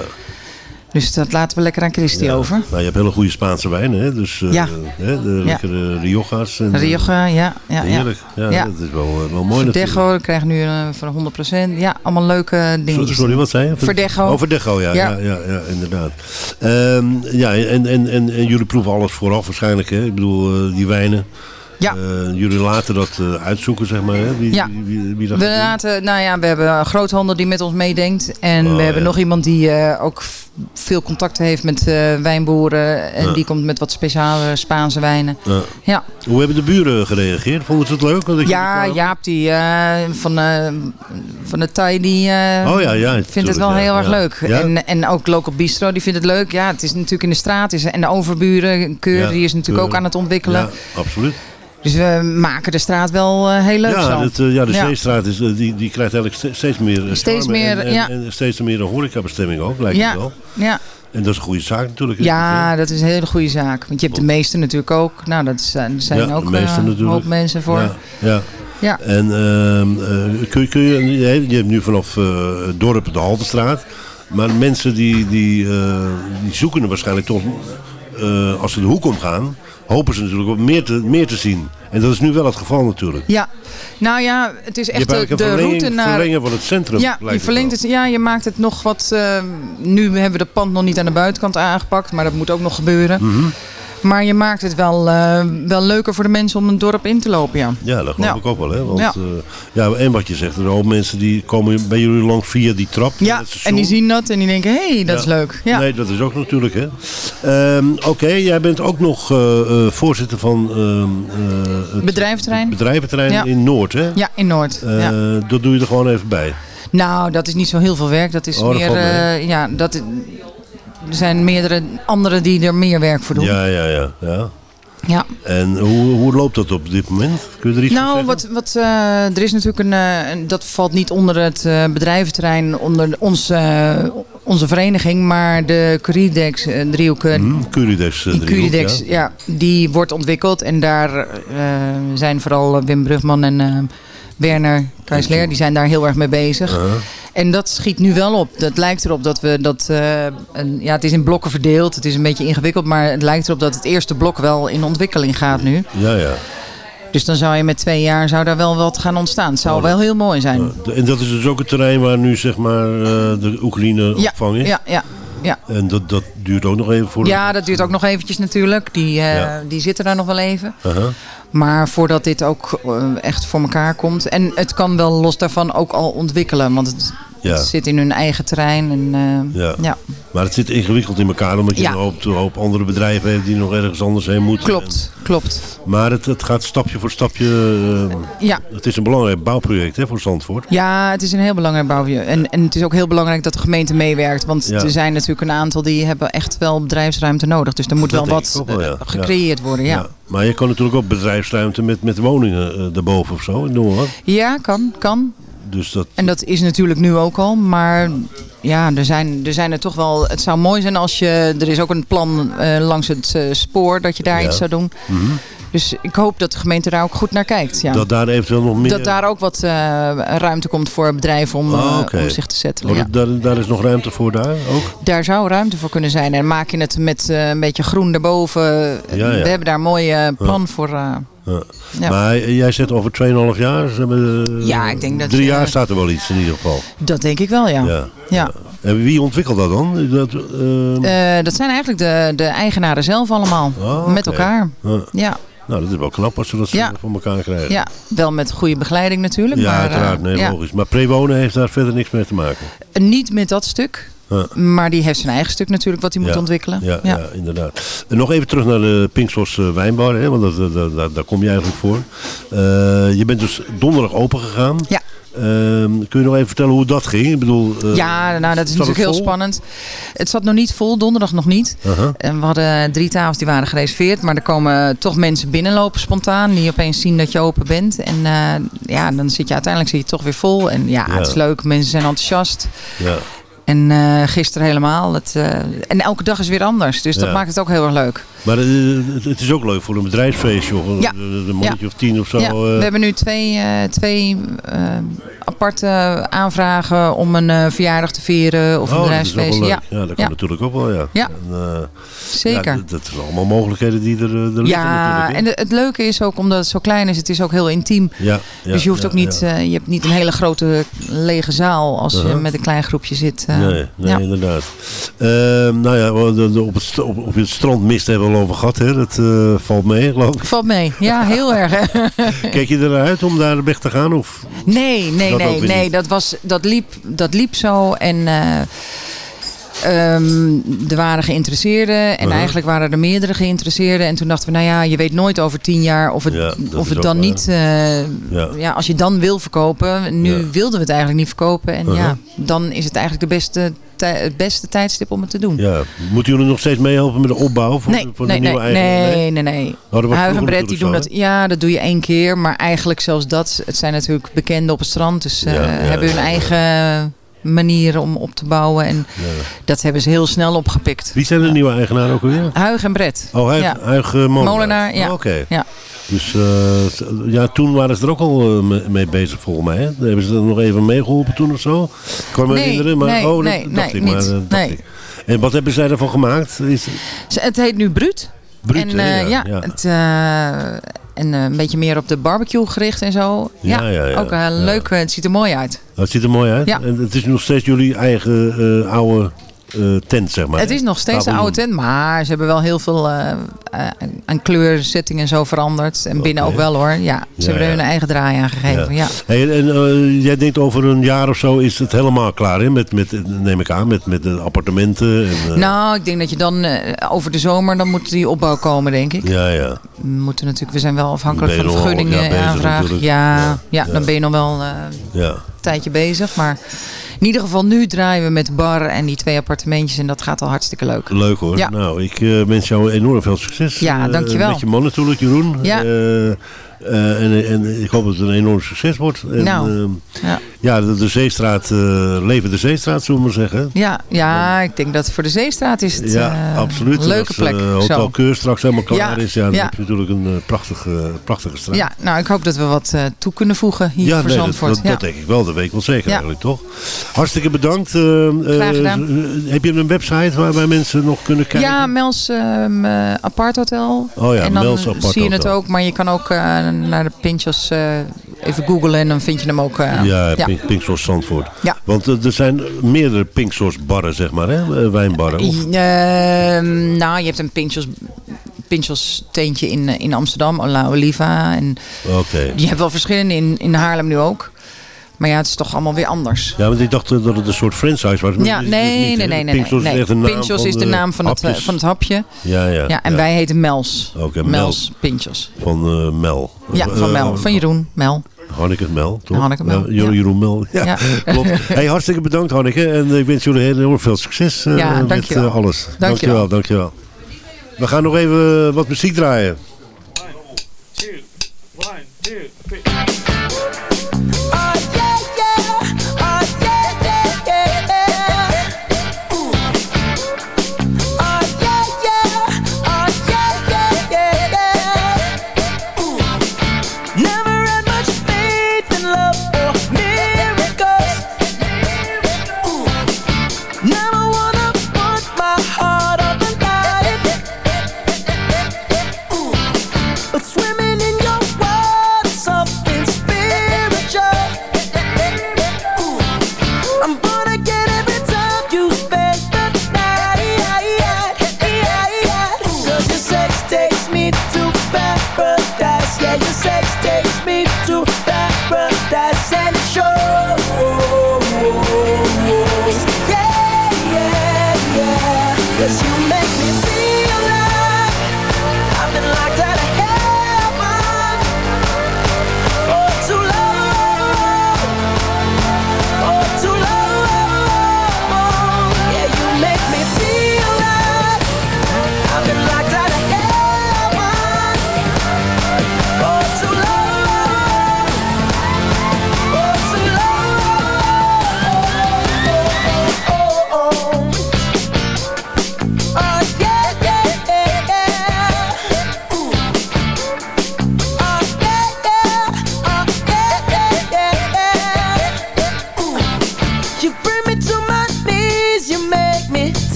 Dus dat laten we lekker aan Christy over. Nou, je hebt hele goede Spaanse wijnen, hè? Dus eh, Ja. hè, de Ja. lekkere Rioja's. En, Rioja, ja. ja, ja. Heerlijk. Ja, Ja. dat is wel, eh, wel mooi natuurlijk. Verdecho, we krijgen nu eh, voor 100%. Ja, allemaal leuke dingetjes. Sorry, wat zei je? Verdecho. Oh, Verdecho, ja. Ja. Ja. Ja, ja, inderdaad. Ehm, ja, en, en, en, en jullie proeven alles vooraf waarschijnlijk, hè? Ik bedoel, eh, die wijnen. Ja. Eh, jullie laten dat eh, uitzoeken, zeg maar, hè? Wie, Ja. wie, wie, wie dat We laten, nou ja, we hebben een groothandel die met ons meedenkt. En Oh, we hebben ja. nog iemand die eh, ook veel contacten heeft met wijnboeren. En Ja. die komt met wat speciale Spaanse wijnen. Ja. Ja, Hoe hebben de buren gereageerd? Vonden ze het leuk? dat ja Jaap die, van, van de Thai die Oh ja, ja, vindt het wel heel erg leuk. En, en ook Local Bistro die vindt het leuk. Ja, het is natuurlijk in de straat. Is, en de overburen, Keur, die is natuurlijk ook aan het ontwikkelen. Ja, absoluut. Dus we maken de straat wel eh, heel leuk ja, eh, ja, de Zeestraat is, eh, die, die krijgt eigenlijk ste- steeds meer Steeds meer, en, en, ja. en steeds meer een horecabestemming ook, lijkt het wel. ja. En dat is een goede zaak natuurlijk. Ja, dat is een hele goede zaak. Want je hebt de meeste natuurlijk ook. Nou, dat zijn, er zijn Ja, ook meeste een hoop mensen voor. Ja, ja. Ja. En eh, kun, je- kun je, je hebt nu vanaf het dorp de Haltestraat. Maar mensen die, die, die zoeken er waarschijnlijk toch, als ze de hoek omgaan, hopen ze natuurlijk op meer te, meer te zien. En dat is nu wel het geval natuurlijk. Ja, nou ja, het is echt de, route naar... verlengen van het centrum. Ja, je verlengt het. Ja, je maakt het nog wat. eh, nu hebben we de pand nog niet aan de buitenkant aangepakt, maar dat moet ook nog gebeuren. Mhm. Maar je maakt het wel, eh, wel leuker voor de mensen om een dorp in te lopen, ja. Ja, dat geloof Ja. ik ook wel. Hè? Want, Ja. ja. ja, en wat je zegt, er zijn mensen die komen bij jullie langs via die trap. Ja, en die zien dat en die denken, hé, hey, dat is leuk. Ja. Nee, dat is ook natuurlijk. hè. Ehm, Oké, jij bent ook nog eh, eh, voorzitter van ehm, eh, het Bedrijventerrein? bedrijventerrein in Noord. Hè? Ja, in Noord. Eh. Dat doe je er gewoon even bij. Nou, dat is niet zo heel veel werk. Dat is Oh, dat meer. eh, ja, dat, er zijn meerdere anderen die er meer werk voor doen. Ja, ja, ja. ja. Ja. En hoe, hoe loopt dat op dit moment? Kun je er iets Nou, wat, wat, eh, er is natuurlijk een, eh, een- dat valt niet onder het eh, bedrijventerrein, onder ons, onze vereniging, maar de Curidex uh, driehoek, eh, Hm, Curidex. eh, die driehoek, Curidex, ja. ja. die wordt ontwikkeld en daar zijn vooral Wim Brugman en Werner Keisler, die zijn daar heel erg mee bezig. Uh-huh. En dat schiet nu wel op. Dat lijkt erop dat we dat. eh, een, ja, het is in blokken verdeeld. Het is een beetje ingewikkeld. Maar het lijkt erop dat het eerste blok wel in ontwikkeling gaat nu. Ja, ja. Dus dan zou je met twee jaar zou daar wel wat gaan ontstaan. Het zou Oh, wel heel mooi zijn. De- En dat is dus ook het terrein waar nu zeg maar eh, de Oekraïne ja, opvang is? ja, ja, ja. En dat, dat duurt ook nog even voor... Ja, dat duurt ook nog eventjes natuurlijk. Die, eh, Ja. die zitten daar nog wel even. Uh-huh. Maar voordat dit ook eh, echt voor elkaar komt. En het kan wel los daarvan ook al ontwikkelen. Want het, Ja. het zit in hun eigen terrein. En, eh, Ja. ja. Maar het zit ingewikkeld in elkaar, omdat je Ja. een, hoop, een hoop andere bedrijven hebt die nog ergens anders heen moeten. Klopt, klopt. Maar het, het gaat stapje voor stapje. eh, Ja. Het is een belangrijk bouwproject hè, voor Zandvoort. Ja, het is een heel belangrijk bouwje. En, en het is ook heel belangrijk dat de gemeente meewerkt. Want er zijn natuurlijk een aantal die hebben echt wel bedrijfsruimte nodig. Dus er moet Dat wel wat wel, gecreëerd worden. Ja. Maar je kan natuurlijk ook bedrijfsruimte met, met woningen eh, daarboven of zo. Noem maar ja, kan, kan. Dus dat, En dat is natuurlijk nu ook al. Maar ja, er zijn, er zijn er toch wel... Het zou mooi zijn als je... Er is ook een plan eh, langs het eh, spoor dat je daar Ja. iets zou doen. Mhm. Dus ik hoop dat de gemeente daar ook goed naar kijkt. Ja. dat daar eventueel nog meer... Dat daar ook wat eh, ruimte komt voor bedrijven om, Ah, eh, om zich te settelen. Oh, ja. dat- daar, daar is nog ruimte voor daar ook? Daar zou ruimte voor kunnen zijn. En maak je het met eh, een beetje groen daarboven. Ja, ja. We hebben daar een mooi plan voor. Ja. Ja. Maar jij zegt over 2,5 jaar? ze hebben, Ja, ik denk dat Drie jaar staat er wel iets in ieder geval. dat denk ik wel, ja. Ja. ja. En wie ontwikkelt dat dan? Dat, eh, Eh, dat zijn eigenlijk de, de eigenaren zelf allemaal. Oh, Met elkaar. Ja. Nou, dat is wel knap als ze dat Ja. voor elkaar krijgen. ja, wel met goede begeleiding natuurlijk. Ja, maar, uiteraard. eh, Nee, ja. logisch. Maar prewonen heeft daar verder niks mee te maken. Niet met dat stuk. Maar die heeft zijn eigen stuk natuurlijk wat hij moet ontwikkelen. Ja, ja. inderdaad. En nog even terug naar de Pinksos eh, wijnbar, hè, want dat, dat, dat- daar- daar kom je eigenlijk voor. Eh, je bent dus donderdag open gegaan. Ja. Ehm, kun je nog even vertellen hoe dat ging? Ik bedoel, eh, Ja, nou dat is natuurlijk heel spannend. Het zat nog niet vol, donderdag nog niet. Uh-huh. En we hadden drie tafels die waren gereserveerd. Maar er komen toch mensen binnenlopen spontaan. Die opeens zien dat je open bent. En ja, dan zit je uiteindelijk zit je toch weer vol. En ja, Ja. het is leuk. Mensen zijn enthousiast. Ja. En eh, gisteren helemaal. Het, eh, en elke dag is weer anders. Dus dat Ja. maakt het ook heel erg leuk. Maar eh, het, het is ook leuk voor een bedrijfsfeestje of een, Ja. een, een mannetje Ja. of tien of zo. Ja, eh. we hebben nu twee, eh, twee eh, aparte aanvragen om een eh, verjaardag te vieren of een oh, dat is wel bedrijfsfeest. leuk. Ja, Ja, dat kan natuurlijk ook wel, ja. Ja. En, eh, zeker. dat, zijn allemaal mogelijkheden die er, eh, er liggen Ja, en het leuke is ook omdat het zo klein is, het is ook heel intiem. Ja, ja, dus je hoeft ook niet, eh, je hebt niet een hele grote lege zaal als je Uh-huh. met een klein groepje zit. eh. Nee, inderdaad. Ehm, nou ja, op, het, op, op het strand mist hebben we al over gehad. Hè. Dat eh, valt mee, geloof ik. Valt mee, ja, heel erg. Kijk je eruit om daar weg te gaan? Of? Nee, nee, Dat nee, nee. niet. Dat, was, dat, liep, dat liep zo en ehm, er waren geïnteresseerden en Uh-huh. eigenlijk waren er meerdere geïnteresseerden. En toen dachten we, nou ja, je weet nooit over tien jaar of het, Ja, of het dan waar. niet... eh, Ja. ja. als je dan wil verkopen, nu Ja. wilden we het eigenlijk niet verkopen. En Uh-huh. ja, dan is het eigenlijk de beste, het beste tijdstip om het te doen. Ja. Moeten jullie nog steeds meehelpen met de opbouw voor, Nee, voor nee, de nee, nieuwe eigenaar? nee, nee, nee. Dat was Huig en vroeger Brett die doen dat. Ja, dat doe je één keer. Maar eigenlijk zelfs dat. Het zijn natuurlijk bekenden op het strand. Dus Ja, ja, hebben hun eigen manieren om op te bouwen. En Ja. dat hebben ze heel snel opgepikt. Wie zijn de nieuwe eigenaren ook alweer? Huig en Brett. Oh, Huig, Ja. Huig eh, Molenaar. Molenaar, ja. Oh, Oké. Ja. Dus eh, ja, toen waren ze er ook al eh, me- mee bezig volgens mij. Hè? Hebben ze er nog even meegeholpen toen of zo? Ik kan me Nee, herinneren. Maar, nee, oh, dat nee, dacht nee, ik. Maar, dacht ik. En wat hebben zij ervan gemaakt? Is, Het heet nu Bruut. Bruut, en, Ja. Het, en eh, een beetje meer op de barbecue gericht en zo. Ja, Ja, ja, ja. ook eh, Ja. leuk. eh, Het ziet er mooi uit. Het ziet er mooi uit. En het is nog steeds jullie eigen eh, oude eh, tent, zeg maar. Het is nog steeds een oude tent, maar ze hebben wel heel veel eh, eh, aan kleurzetting en zo veranderd. En binnen ook wel hoor. Ja, ze Ja, hebben er ja. hun eigen draai aan gegeven. Ja. Hey, en eh, jij denkt over een jaar of zo is het helemaal klaar, hè? Met, met, neem ik aan, met, met de appartementen. En, eh, Nou, ik denk dat je dan eh, over de zomer, dan moet die opbouw komen, denk ik. ja, ja. We moeten natuurlijk, we zijn wel afhankelijk van de vergunningen aanvraag. Ja, Ja, dan ben je nog wel eh, ja. een tijdje bezig. Maar in ieder geval nu draaien we met bar en die twee appartementjes. En dat gaat al hartstikke leuk. Leuk hoor. Ja. Nou, ik eh, wens jou enorm veel succes. Ja, Eh, dankjewel. met je man natuurlijk, Jeroen. Ja. Eh, en, en ik hoop dat het een enorm succes wordt. En, Nou, eh, ja. ja, de, de Zeestraat, eh leven de Zeestraat, zullen we maar zeggen. Ja, ja, ik denk dat voor de Zeestraat is het Ja, eh, absoluut. een leuke Als, plek. eh, Hotel. Keur straks helemaal klaar Ja, is, ja, dan heb je natuurlijk een prachtige, prachtige straat. Ja, nou, ik hoop dat we wat toe kunnen voegen hier Ja, voor nee, Zandvoort. dat, ja. dat denk ik wel. Dat weet ik wel zeker eigenlijk, toch? Hartstikke bedankt. Graag gedaan. heb je een website waarbij mensen nog kunnen kijken? Ja, Mels ehm, eh, Apart Hotel. Oh ja, en dan Mels Apart zie je het ook, maar je kan ook naar de Pinchos eh, even googlen en dan vind je hem ook. eh, Ja, ja. Pink, Pink Sauce Zandvoort. Ja. Want eh, er zijn meerdere Pink Sauce barren, zeg maar, hè? eh, wijnbarren. Ehm, nou, je hebt een Pinchos, Pinchos teentje in, eh, in Amsterdam, La Oliva. En Oké. je hebt wel verschillende in, in Haarlem nu ook. Maar ja, het is toch allemaal weer anders. Ja, want ik dacht eh, dat het een soort franchise was. maar Ja, nee, niet, nee, nee, nee. Sauce nee. is de naam Pinchos van is de naam van het, eh, hapjes. van het hapje. Ja, ja. Ja, en wij heten Mels. Oké, Mels Mels. Pinchos. Van eh, Mel. Ja, van Eh, Mel. Van Jeroen. Mel. Hanneke Mel, toch? Hanneke Mel, Ja, Jeroen, Mel. Ja, Ja. klopt. Hey, hartstikke bedankt, Hanneke. En ik wens jullie heel, veel succes eh, Ja, met eh, alles. Dankjewel. dankjewel. We gaan nog even wat muziek draaien.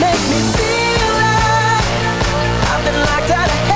make me feel like I've been locked out of